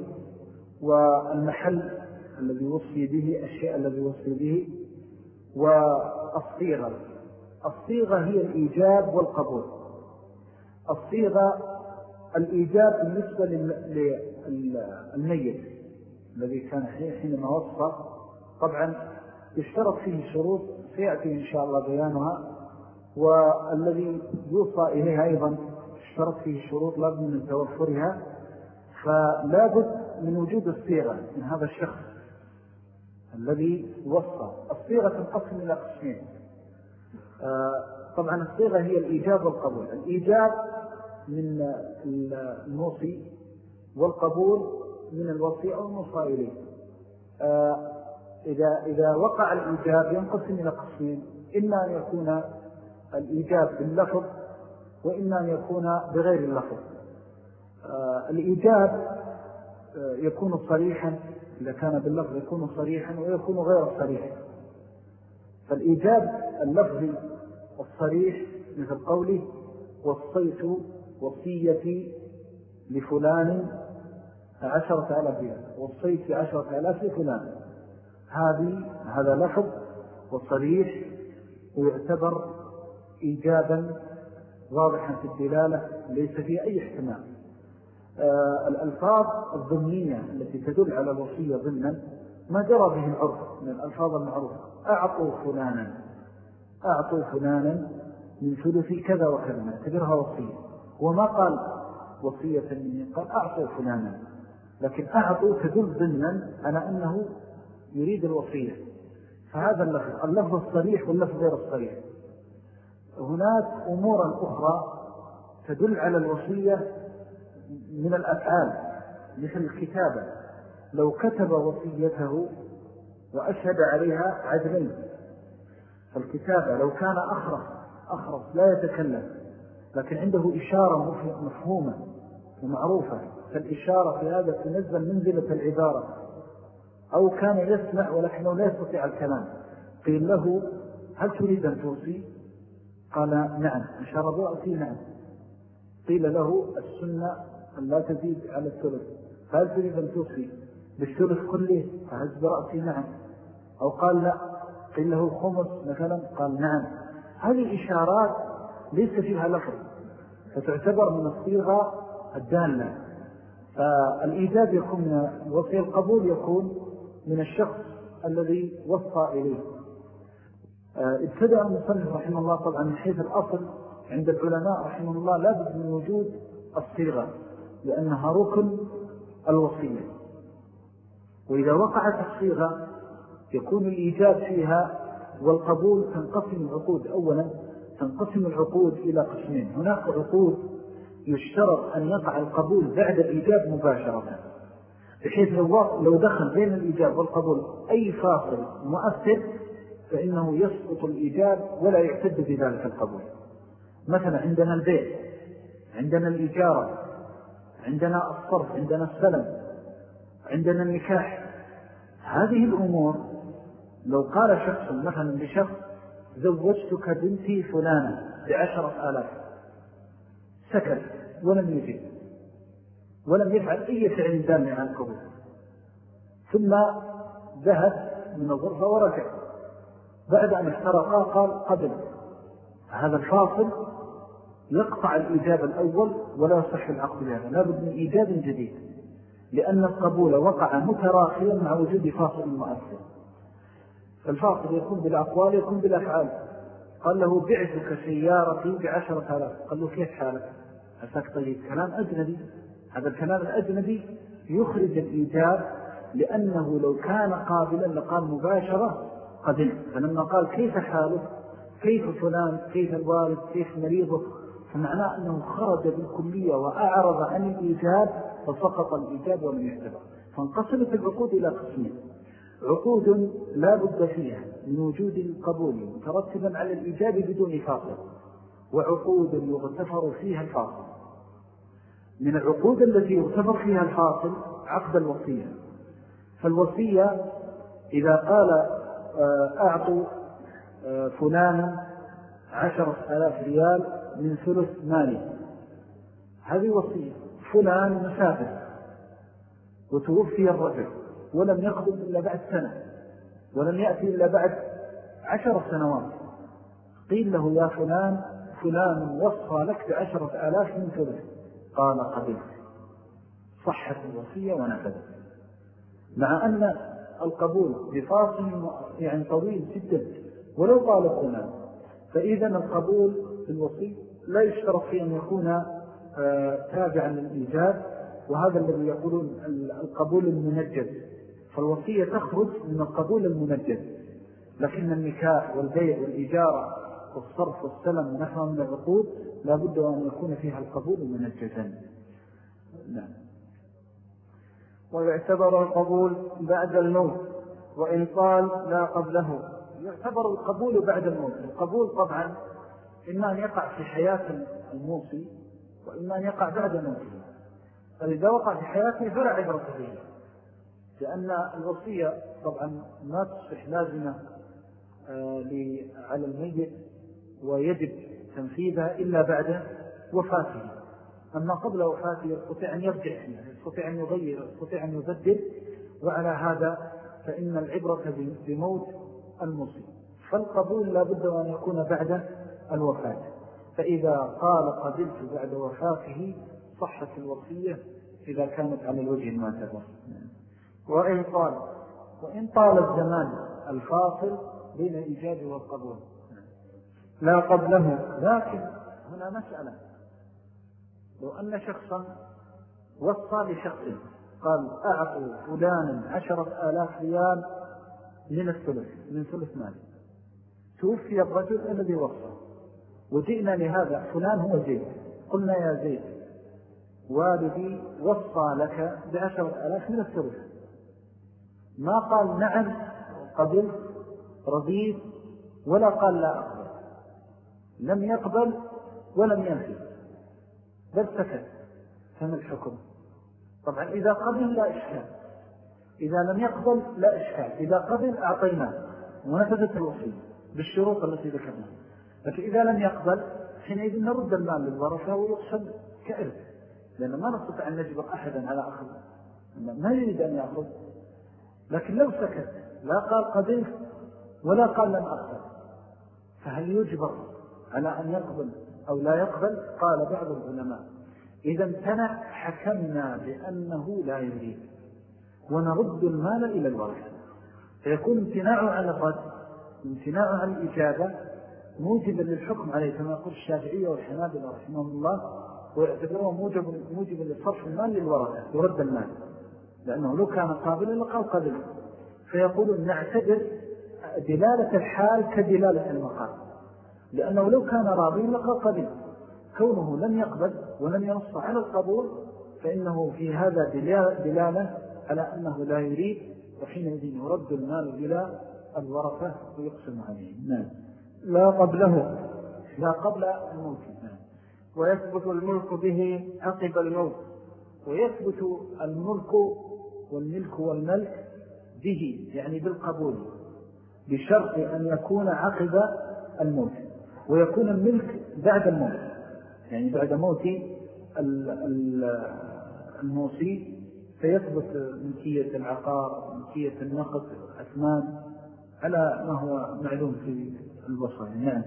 والمحل الذي يوصي به الشيء الذي يوصي به والصيغة. الصيغة هي الإيجاب والقبول. الصيغة الإيجاب بالنسبة للميت الذي كان حينما وصى طبعا يشترط فيه شروط سيأتي إن شاء الله بيانها. والذي يوصى إليها أيضا اشترط فيه شروط لابد من توفرها. فلا بد من وجود الصيغة من هذا الشخص الذي وصى. الصيغة تنقسم إلى قسمين. آه، طبعا الصيغة هي الإيجاب والقبول. الإيجاب من الموصي والقبول من الوصي أو الموصى إليه إذا, إذا وقع الإيجاب ينقسم إلى قسمين. إما أن يكون الإيجاب باللفظ وإما أن يكون بغير اللفظ. آه الإيجاب آه يكون صريحا إذا كان باللفظ يكون صريحا ويكون غير صريح. فالإيجاب اللفظي الصريح مثل قوله وصيت وصيتي لفلان عشرة ألاف وصيت عشرة ألاف لفلان. هذه هذا لفظ وصريح ويعتبر إيجابا واضحا في الدلالة ليس فيه أي احتمال. آه الألفاظ الضمنية التي تدل على الوصية ضمنا ما جرى به العرف من الألفاظ المعروفة. أعطوا فلانا أعطوا فلانا من ثلث كذا وكذا نعتبرها وصية. وما قال وصية مني قال أعطوا فلانا. لكن أعطوا تدل ضمنا على أنه يريد الوصية. فهذا اللفظ اللفظ الصريح واللفظ غير الصريح. هناك أمورا أخرى تدل على الوصية من الأفعال مثل الكتابة. لو كتب وصيته وأشهد عليها عدلين. فالكتابة لو كان أخرف أخرف لا يتكلم. لكن عنده إشارة مفهومة ومعروفة. فالإشارة في هذا تنزل منزلة العبارة. أو كان يسمع ولكنه لا يستطيع الكلام. قيل له هل تريد أن توصي؟ قال نعم. أشار برأسي نعم. قيل له السنة لا تزيد على الثلث. فهل تريد أن توصي؟ بالثلث كله فهز برأسي نعم. أو قال لا. قيل له خمس مثلا. قال نعم. هذه إشارات ليس فيها لفظ فتعتبر من الصيغة الدالة. فالإيجاب يكون من الوصي القبول يكون من الشخص الذي وصى إليه. آه، ابتدأ المصنف رحمه الله طبعا من حيث الأصل عند العلماء رحمه الله لابد من وجود الصيغة لأنها ركن الوصية. وإذا وقعت الصيغة يكون الإيجاب فيها والقبول تنقسم العقود. أولا تنقسم العقود إلى قسمين. هناك عقود يشترط أن يقع القبول بعد الإيجاب مباشرة. بحيث لو دخل بين الإيجاب والقبول أي فاصل مؤثر فإنه يسقط الإيجاب ولا يعتد بذلك القبول. مثلا عندنا البيت عندنا الإجارة عندنا الصرف عندنا السلم عندنا النكاح. هذه الأمور لو قال شخص مثلا لشخص زوجتك بنتي فلانة بعشرة آلاف. سكت ولم يجب ولم يفعل أي فعل دامع عن القبول. ثم ذهب من الغرفة ورجع. بعد أن احترقا قال قبل. هذا الفاصل يقطع الإيجاب الأول ولا يصح العقد بهذا لابد من إيجاب جديد. لأن القبول وقع متراخيا مع وجود فاصل مؤثر. فالفاصل يكون بالأقوال يكون بالأفعال قال له بعتك سيارتي بعشرة آلاف. قال له كيف حالك؟ عساك طيب كلام أجنبي. هذا الكلام الأجنبي يخرج الإيجاب لأنه لو كان قابلا لقال مباشرة قدم فلما قال كيف حالك؟ كيف فلان؟ كيف الوالد؟ كيف مريضه فمعناه أنه خرج بالكلية وأعرض عن الإيجاب فسقط الإيجاب ولم يعتبر فانقسمت العقود إلى قسمين. عقود لا بد فيها من وجود القبول مترتبا على الإيجاب بدون فاصل وعقود يغتفر فيها الفاصل. من العقود التي يغتفر فيها الفاصل عقد الوصية. فالوصية إذا قال آه، أعطوا آه، فلانا عشرة آلاف ريال من ثلث مالي هذه وصية. فلان مسافر. وتوفي الرجل. ولم يقبل إلا بعد سنة ولم يأتي إلا بعد عشر سنوات. قيل له يا فلان فلان وصى لك بعشرة آلاف من ثلث قال قبل صحت الوصية ونفذت. مع أن القبول بفاصل يعني طويل جدا ولو قال فلان فإذا القبول في الوصي لا يشترط في أن يكون آه، تابعا للإيجاب وهذا الذي يقولون القبول المنجز. فالوصية تخرج من القبول المنجز لكن النكاح والبيع والإجارة والصرف والسلم ونحو من العقود لا بد أن يكون فيها القبول منجزا. نعم. ويعتبر القبول بعد الموت وإن قال لا قبله. يعتبر القبول بعد الموت. القبول طبعا إما أن يقع في حياة الموصي وإما أن يقع بعد موته. فإذا وقع في حياته فلا عبرة به لأن الوصية طبعا ما تصبح لازمة آه، على الميت ويجب تنفيذها إلا بعد وفاته. أما قبل وفاته يستطيع أن يرجع يستطيع أن يغير يستطيع أن يبدل وعلى هذا فإن العبرة بموت المصيب. فالقبول لا بد أن يكون بعد الوفاة. فإذا قال قبلت بعد وفاته صحت الوصية إذا كانت على الوجه المعتبر وإن قال وإن طال الزمان الفاصل بين الإيجاب والقبول. لا قبله لكن هنا مسألة. لو أن شخصا وصى لشخص قال أعطوا فلانا عشرة آلاف ريال من الثلث من ثلث مالي. توفي الرجل الذي وصى. وجئنا لهذا فلان هو زيد. قلنا يا زيد والدي وصى لك بعشرة ألاف من الثلث. ما قال نعم قبل رضيت ولا قال لا أقبل. لم يقبل ولم ينفي. بل سكت. فما الحكم؟ طبعا إذا قبل لا إشكال. إذا لم يقبل لا إشكال. إذا قبل أعطيناه. ونفذت الوصية بالشروط التي ذكرناها. لكن إذا لم يقبل حينئذ نرد المال للورثة ويقصد كإرث. لأن ما نستطيع أن نجبر أحدا على أخذ ما يريد أن يأخذ. لكن لو سكت لا قال قبلت ولا قال لم أقبل. فهل يجبر على أن يقبل أو لا يقبل؟ قال بعض العلماء. إذا امتنع حكمنا بأنه لا يريد. ونرد المال إلى الورثة. فيكون امتناعه عن الرد امتناعه عن الإجابة موجبا للحكم عليه كما يقول الشافعية والحنابلة رحمهم الله ويعتبره موجب موجبا لصرف المال للورثة يرد المال. لأنه لو كان قابلا لقال قبل فيقولون نعتبر دلالة الحال كدلالة المقام. لأنه لو كان راضيا لقال قبل كونه لم يقبل ولم ينص على القبول فإنه في هذا دلالة على أنه لا يريد وحينئذ يرد المال إلى الورثة ويقسم عليه. نعم. لا قبله. لا قبل الموت. نعم. ويثبت الملك به عقب الموت. ويثبت الملك والملك والملك به يعني بالقبول بشرط أن يكون عقب الموت ويكون الملك بعد الموت يعني بعد موت الموصي فيثبت ملكية العقار ملكية النقد أثمان على ما هو معلوم في الوصف نعم.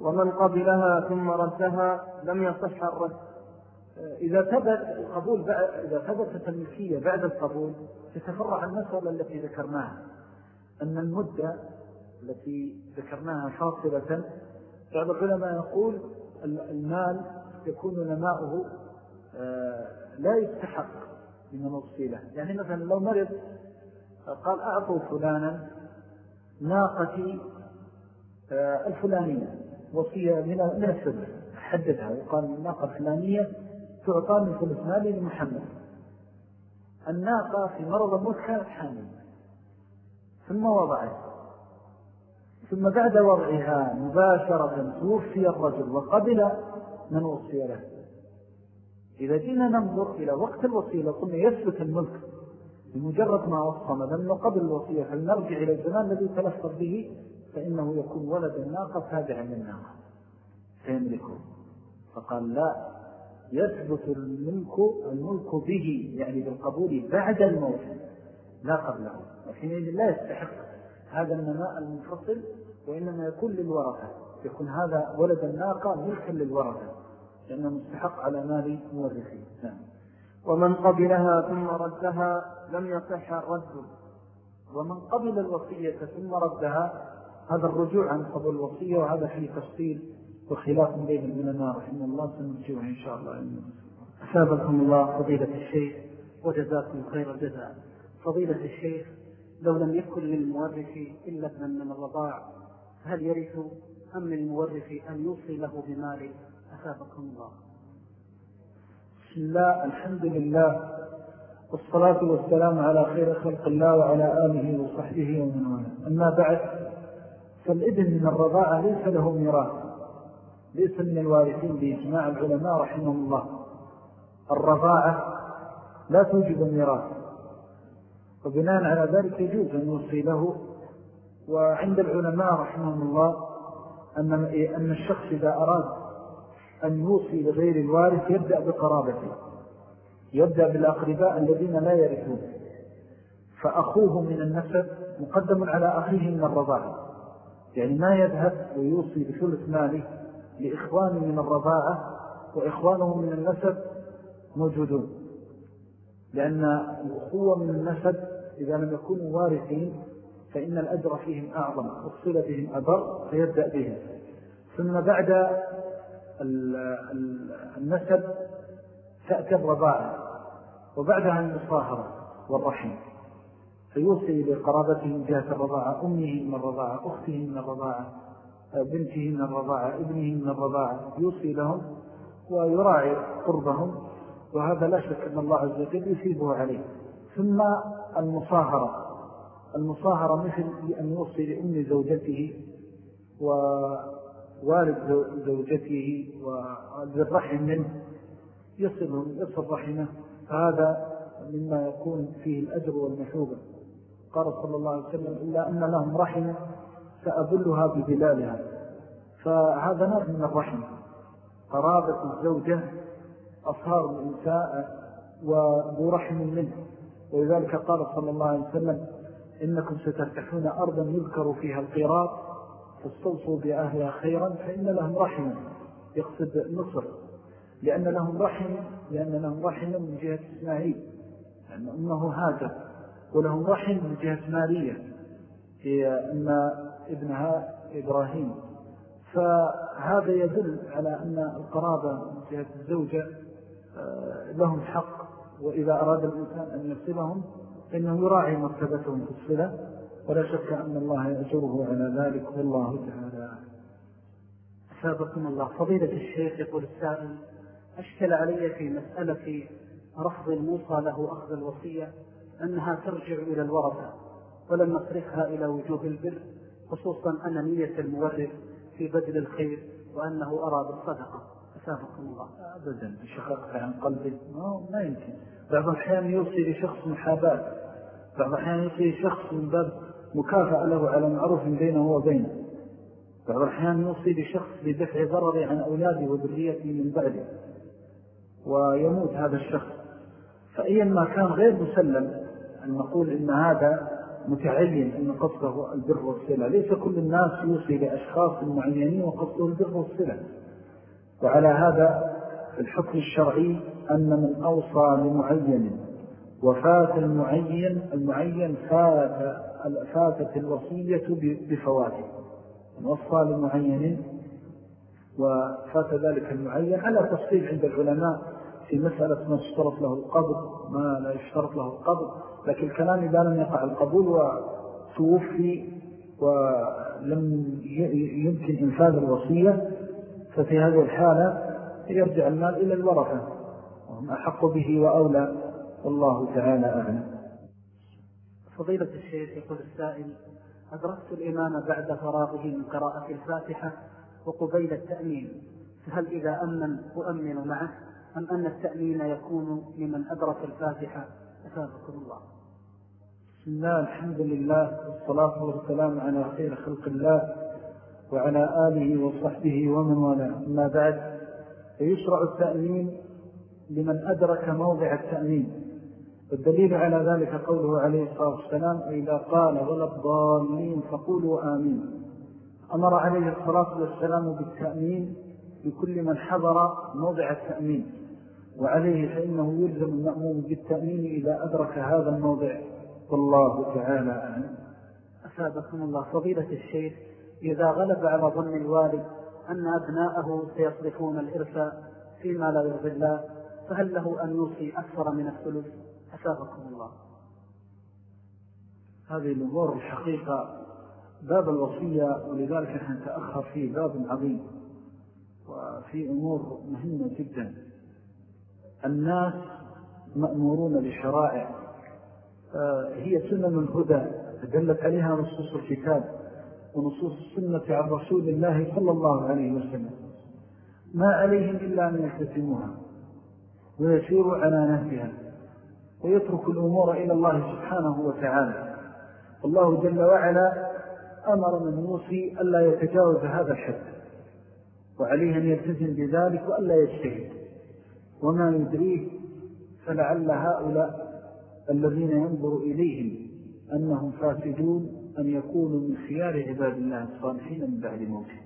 ومن قبلها ثم ردها لم يصح الرد. إذا ثبت القبول بعد إذا ثبتت الملكية بعد القبول تتفرع المسألة التي ذكرناها. أن المدة التي ذكرناها فاصلة بعض العلماء يقول المال يكون نماؤه آه، لا يستحق من الوصيلة. يعني مثلا لو مرض قال أعطوا فلانا ناقتي آه، الفلانية وصية من السبب حددها وقال الناقة الفلانية تعطى من ثلث مالي لمحمد الناقة في مرض الموت كانت حامل. ثم وضعت ثم بعد وضعها مباشرة توفي الرجل وقبل من وصي له. إذا جينا ننظر إلى وقت الوصية قلنا يثبت الملك بمجرد ما وصم لأنه قبل الوصية. فلنرجع إلى الزمان الذي تلفظ به؟ فإنه يكون ولد الناقة تابعا للناقة. فيملكه. فقال لا يثبت الملك الملك به يعني بالقبول بعد الموت لا قبله. وحينئذ لا يستحق هذا النماء المنفصل وإنما يكون للورثة. يكون هذا ولد الناقة ملكا للورثة. لأنه مستحق على مال مورثه نعم. ومن قبلها ثم ردها لم يصح الرد. ومن قبل الوصية ثم ردها هذا الرجوع عن قبل الوصية وهذا فيه تفصيل وخلاف بين العلماء رحمه الله سنرجوه إن شاء الله. أسابقكم الله فضيلة الشيخ وجزاكم خير الجزاء. فضيلة الشيخ لو لم يكن للمورث إلا ابنا من الرضاع هل يرث أم للمورث أن يوصي له بماله أسابقكم الله. بسم الله الحمد لله والصلاة والسلام على خير خلق الله وعلى آله وصحبه ومن والاه. أما بعد فالابن من الرضاعة ليس له ميراث. ليس من الوارثين بإجماع العلماء رحمهم الله. الرضاعة لا توجد الميراث وبناء على ذلك يجوز أن يوصي له. وعند العلماء رحمهم الله أن الشخص إذا أراد أن يوصي لغير الوارث يبدأ بقرابته يبدأ بالأقرباء الذين لا يرثون. فأخوه من النسب مقدم على أخيه من الرضاعة يعني ما يذهب ويوصي بثلث ماله لإخوانه من الرضاعة وإخوانه من النسب موجودون. لأن الأخوة من النسب إذا لم يكونوا وارثين فإن الأجر فيهم أعظم والصلة بهم أبر فيبدأ بهم. ثم بعد النسب تأتي الرضاعة وبعدها المصاهرة والرحم. فيوصي لقرابته من جهة الرضاعة أمه من الرضاعة أخته من الرضاعة بنته من الرضاعة ابنه من الرضاعة يوصي لهم ويراعي قربهم وهذا لا شك أن الله عز وجل يثيبه عليه. ثم المصاهرة. المصاهرة مثل أن يوصي لأم زوجته ووالد زوجته وذي منه. يصلهم يصل رحمه. فهذا مما يكون فيه الأجر والمحوبة. قال صلى الله عليه وسلم إلا أن لهم رحمة سأبلها ببلالها فهذا نوع من الرحمة قرابة الزوجة أصهار الإنساء وذو رحم منه. ولذلك قال صلى الله عليه وسلم إنكم سترتحون أرضا يذكر فيها القراط فاستوصوا بأهلها خيرا فإن لهم رحمة يقصد مصر لأن لهم رحم لأن لهم رحم من جهة إسماعيل. لأن أمه هاجر ولهم رحم من جهة مارية. هي أن ابنها إبراهيم. فهذا يدل على أن القرابة من جهة الزوجة آه، لهم حق وإذا أراد الإنسان أن يصلهم فإنه يراعي مرتبتهم في الصلة. ولا شك أن الله يأجره على ذلك. والله تعالى أسابقكم الله. فضيلة الشيخ يقول السائل أشكل علي في مسألة رفض الموصى له أخذ الوصية أنها ترجع إلى الورثة ولم نصرفها إلى وجوه البر. خصوصا أن نية المورث في بدل الخير وأنه أراد الصدقة أسابقكم الله. أبدا شققت عن قلبي ما يمكن. بعض الأحيان يوصي لشخص محاباة. بعض الأحيان يوصي لشخص من باب مكافأة له على معروف بينه وبينه. بعض الأحيان يوصي لشخص لدفع ضرر عن أولاده وذريته من بعده. ويموت هذا الشخص. فأيا ما كان غير مسلم أن نقول إن هذا متعين أن قصده البر والصلة ليس كل الناس يوصي لأشخاص معينين وقصده البر والصلة وعلى هذا الحكم الشرعي أن من أوصى لمعين وفات المعين المعين فات فاتت الوصية بفواته. من وصى لمعين وفات ذلك المعين على تفصيل عند العلماء في مسألة ما اشترط له القبض ما لا يشترط له القبض لكن الكلام إذا لم يقع القبول وتوفي ولم يمكن إنفاذ الوصية ففي هذه الحالة يرجع المال إلى الورثة وهم أحق به وأولى. والله تعالى أعلم. فضيلة الشيخ يقول السائل أدركت الإمام بعد فراغه من قراءة الفاتحة وقبيل التأمين فهل إذا أمن أؤمن معه أم أن التأمين يكون لمن أدرك الفاتحة؟ أثابكم الله. بسم الله الحمد لله والصلاة والسلام على خير خلق الله وعلى آله وصحبه ومن والاه. أما بعد فيشرع التأمين لمن أدرك موضع التأمين. والدليل على ذلك قوله عليه الصلاة والسلام إذا قال ولا الضالين فقولوا آمين. أمر عليه الصلاة والسلام بالتأمين لكل من حضر موضع التأمين. وعليه فإنه يلزم المأموم بالتأمين إذا أدرك هذا الموضع. والله تعالى. أعلم أسابكم الله. فضيلة الشيخ إذا غلب على ظن الوالد أن أبناءه سيصرفون الإرث فيما لا يرضي الله فهل له أن يوصي أكثر من الثلث؟ أسابكم الله. هذه الأمور الحقيقة باب الوصية ولذلك نحن نتأخر فيه باب عظيم وفي أمور مهمة جدا. الناس مأمورون بشرائع هي سنن الهدى دلت عليها نصوص الكتاب ونصوص السنة عن رسول الله صلى الله عليه وسلم. ما عليهم إلا أن يلتزموها ويسيروا على نهجها ويترك الأمور إلى الله سبحانه وتعالى. الله جل وعلا أمر من يوصي ألا يتجاوز هذا الحد وعليه أن يلتزم بذلك وألا يجتهد. وما يدريه فلعل هؤلاء الذين ينظر إليهم أنهم فاسدون أن يكونوا من خيار عباد الله الصالحين من بعد موته.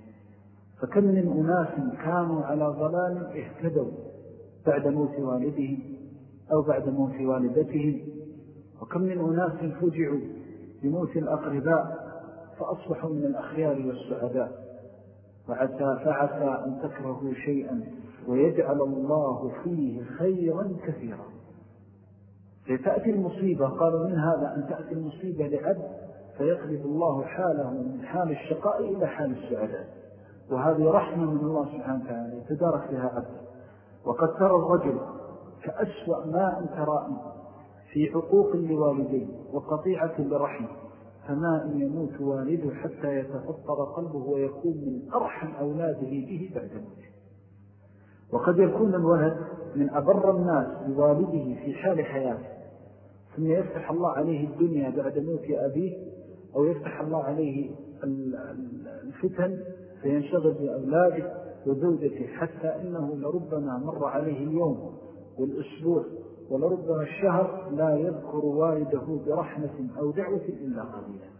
فكم من أناس كانوا على ضلال اهتدوا بعد موت والدهم أو بعد موت والدتهم. وكم من أناس فجعوا بموت الأقرباء فأصبحوا من الأخيار والسعداء. وعسى فعسى أن تكرهوا شيئا ويجعل الله فيه خيرا كثيرا. فتأتي المصيبة. قالوا من هذا أن تأتي المصيبة لعبد فيقلب الله حاله من حال الشقاء إلى حال السعداء. وهذه رحمة من الله سبحانه وتعالى يتدارك بها عبد وقد ترى الرجل كأسوأ ما أنت رائم في حقوق لوالديه وقطيعة لرحمه. فما إن يموت والده حتى يتفطر قلبه ويكون من أرحم أولاده به بعد موته. وقد يكون الولد من أبر الناس بوالده في حال حياته ثم يفتح الله عليه الدنيا بعد موت أبيه أو يفتح الله عليه الفتن فينشغل بأولاده وزوجته حتى إنه لربما مر عليه اليوم والأسبوع ولربما الشهر لا يذكر والده برحمة أو دعوة إلا قليلا.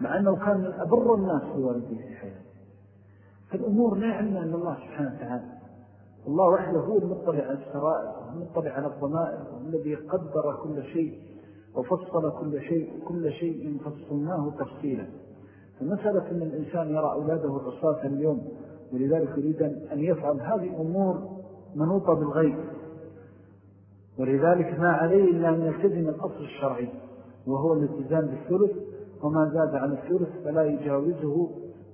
مع أنه كان من أبر الناس بوالده في حياته. فالأمور لا علم أن الله سبحانه وتعالى. الله وحده هو المطلع على السرائر المطلع على الضمائر الذي قدر كل شيء وفصل كل شيء كل شيء فصلناه تفصيلا. فمسألة أن الإنسان يرى أولاده العصاة اليوم ولذلك يريد أن يفعل هذه أمور منوطة بالغيب. ولذلك ما عليه إلا أن يلتزم الأصل الشرعي وهو الالتزام بالثلث وما زاد عن الثلث فلا يجاوزه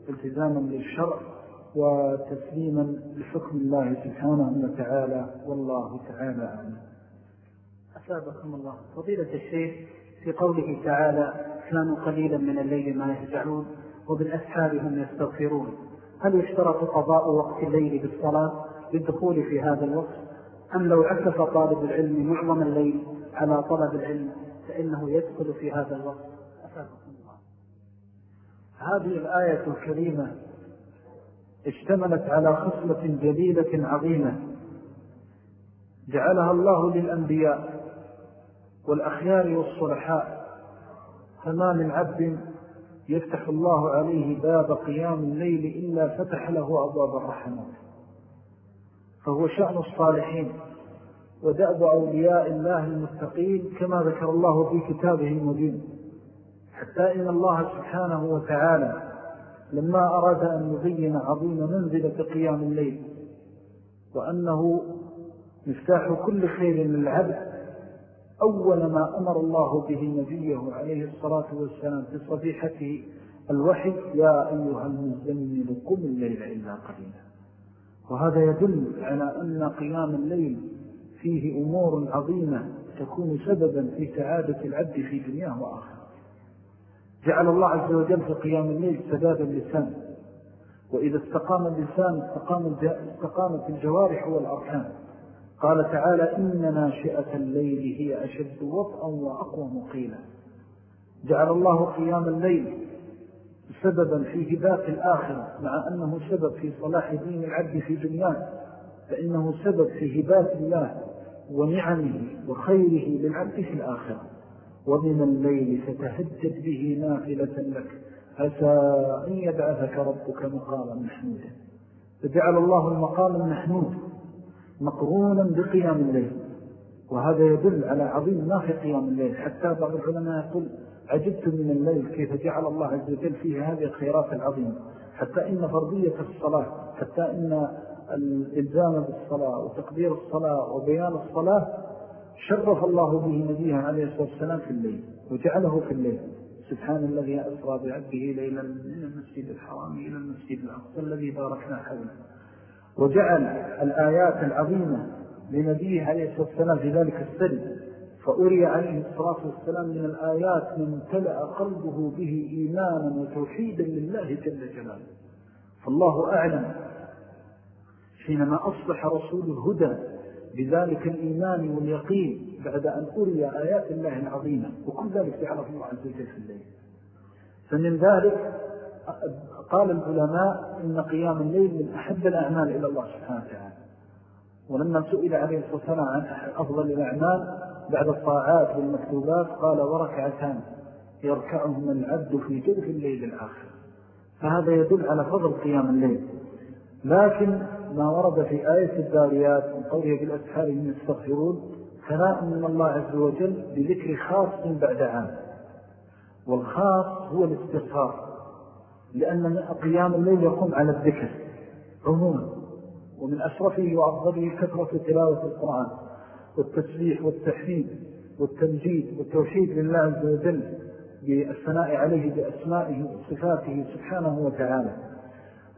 التزاما للشرع. وتسليما لحكم الله سبحانه وتعالى والله تعالى أعلم. أسابقكم الله. فضيلة الشيخ في قوله تعالى كانوا قليلا من الليل ما يهجعون وبالأسحاب هم يستغفرون. هل يشترط قضاء وقت الليل بالصلاة للدخول في هذا الوقت؟ أم لو عكف طالب العلم معظم الليل على طلب العلم فإنه يدخل في هذا الوقت؟ الله. هذه الآية الكريمة اشتملت على خصلة جليلة عظيمة. جعلها الله للأنبياء والأخيار والصلحاء. فما من عبد يفتح الله عليه باب قيام الليل إلا فتح له أبواب الرحمات فهو شأن الصالحين ودأب أولياء الله المستقيم كما ذكر الله في كتابه المبين. حتى إن الله سبحانه وتعالى لما أراد أن يبين عظيم منزلة قيام الليل وأنه مفتاح كل خير للعبد أول ما أمر الله به نبيه عليه الصلاة والسلام في صفيحته الوحي يا أيها المزمن قم الليل إلا قليلا. وهذا يدل على أن قيام الليل فيه أمور عظيمة تكون سببا في سعادة العبد في دنياه وآخر جعل الله عز وجل في قيام الليل سداد اللسان. وإذا استقام اللسان استقام استقامت الجوارح والأركان قال تعالى إن ناشئة الليل هي أشد وطأا وأقوى مقيلا جعل الله قيام الليل سببا في هبات الآخرة مع أنه سبب في صلاح دين العبد في دنياه. فإنه سبب في هبات الله ونعمه وخيره للعبد في الآخرة. ومن الليل فتهجد به نافلة لك. أسى أن يبعثك ربك مقاما محمودا. فجعل الله المقام المحمود مقرونا بقيام الليل. وهذا يدل على عظيم ما في قيام الليل. حتى بعض العلماء يقول عجبت من الليل كيف جعل الله عز وجل فيه هذه الخيرات العظيمة. حتى إن فرضية الصلاة حتى إن الإلزام بالصلاة وتقدير الصلاة وبيان الصلاة شرف الله به نبيه عليه الصلاة والسلام في الليل وجعله في الليل. سبحان الذي أسرى بعبده ليلا من المسجد الحرام إلى المسجد الأقصى الذي باركنا حوله. وجعل الآيات العظيمة لنبيه عليه الصلاة والسلام في ذلك السلم فأري عليه الصلاة والسلام من الآيات من امتلأ قلبه به إيمانا وتوحيدا لله جل جلاله. فالله أعلم حينما أصبح رسول الهدى بذلك الإيمان واليقين بعد أن أري آيات الله العظيمة. وكل ذلك جعله الله عز وجل في الليل. فمن ذلك قال العلماء إن قيام الليل من أحب الأعمال إلى الله سبحانه وتعالى. ولما سئل عليه الصلاة والسلام عن أفضل الأعمال بعد الطاعات والمكتوبات قال وركعتان يركعهما العبد في جوف الليل الآخر. فهذا يدل على فضل قيام الليل. لكن ما ورد في آية الداريات من قوله بالأسحار من يستغفرون ثناء من الله عز وجل بذكر خاص بعد عام. والخاص هو الاستغفار لأن قيام الليل يقوم على الذكر عموما ومن أشرفه وأفضله كثرة تلاوة القرآن والتسبيح والتحميد والتمجيد والتوحيد لله عز وجل بالثناء عليه بأسمائه وصفاته سبحانه وتعالى.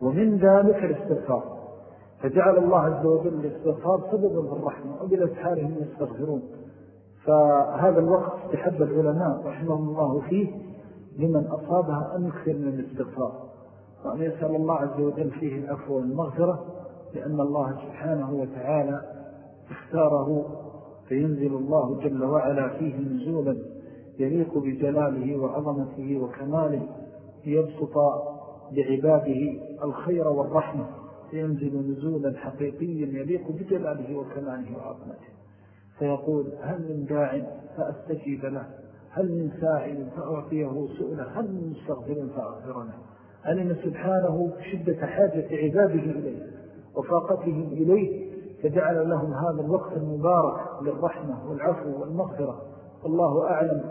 ومن ذلك الاستغفار. فجعل الله عز وجل الاستغفار سببا في الرحمة وبالأسحارهم يستغفرون. فهذا الوقت استحب العلماء رحمهم الله فيه لمن أصابها أن من الاستغفار. وأن يسأل الله عز وجل فيه العفو والمغفرة لأن الله سبحانه وتعالى اختاره فينزل الله جل وعلا فيه نزولا يليق بجلاله وعظمته وكماله ليبسط لعباده الخير والرحمة. فينزل نزولا حقيقيا يليق بجلاله وكماله وعظمته. فيقول هل من داع فأستجيب له؟ هل من سائل فأعطيه سؤله؟ هل من مستغفر فأغفر له؟ علم سبحانه شدة حاجة عباده إليه وفاقتهم إليه فجعل لهم هذا الوقت المبارك للرحمة والعفو والمغفرة. والله أعلم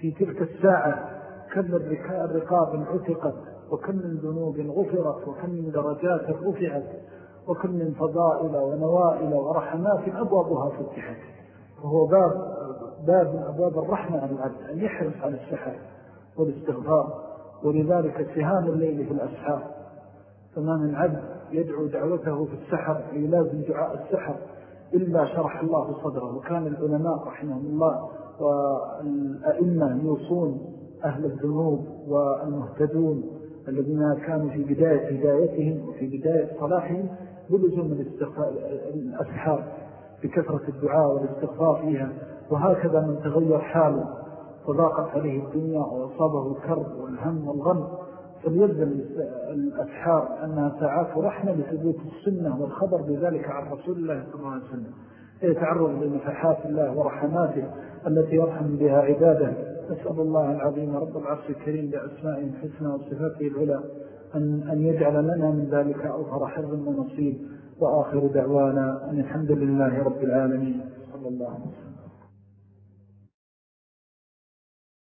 في تلك الساعة كم الرقاب عتقت وكم من ذنوب غفرت وكم من درجات رفعت وكم من فضائل ونوائل ورحمات أبوابها فتحت. وهو باب باب من أبواب الرحمة عن العبد أن يحرص على السحر والاستغفار. ولذلك سهام الليل في الأسحار. فما من عبد يدعو دعوته في السحر أي لازم دعاء السحر إلا شرح الله صدره. وكان العلماء رحمهم الله والأئمة يوصون أهل الذنوب والمهتدون الذين كانوا في بداية هدايتهم وفي بداية صلاحهم بلزوم الأسحار بكثرة الدعاء والاستغفار فيها. وهكذا من تغير حاله وضاقت عليه الدنيا وأصابه الكرب والهم والغم. فليلزم الأسحار أنها ساعات رحمة لثبوت السنة والخبر بذلك عن رسول الله صلى الله عليه وسلم. يتعرض لنفحات الله ورحماته التي يرحم بها عباده. نسأل الله العظيم رب العرش الكريم بأسمائه الحسنى وصفاته العلى أن, أن يجعل لنا من ذلك أظهر حظ ونصيب وآخر دعوانا أن الحمد لله رب العالمين. صلى الله عليه وسلم.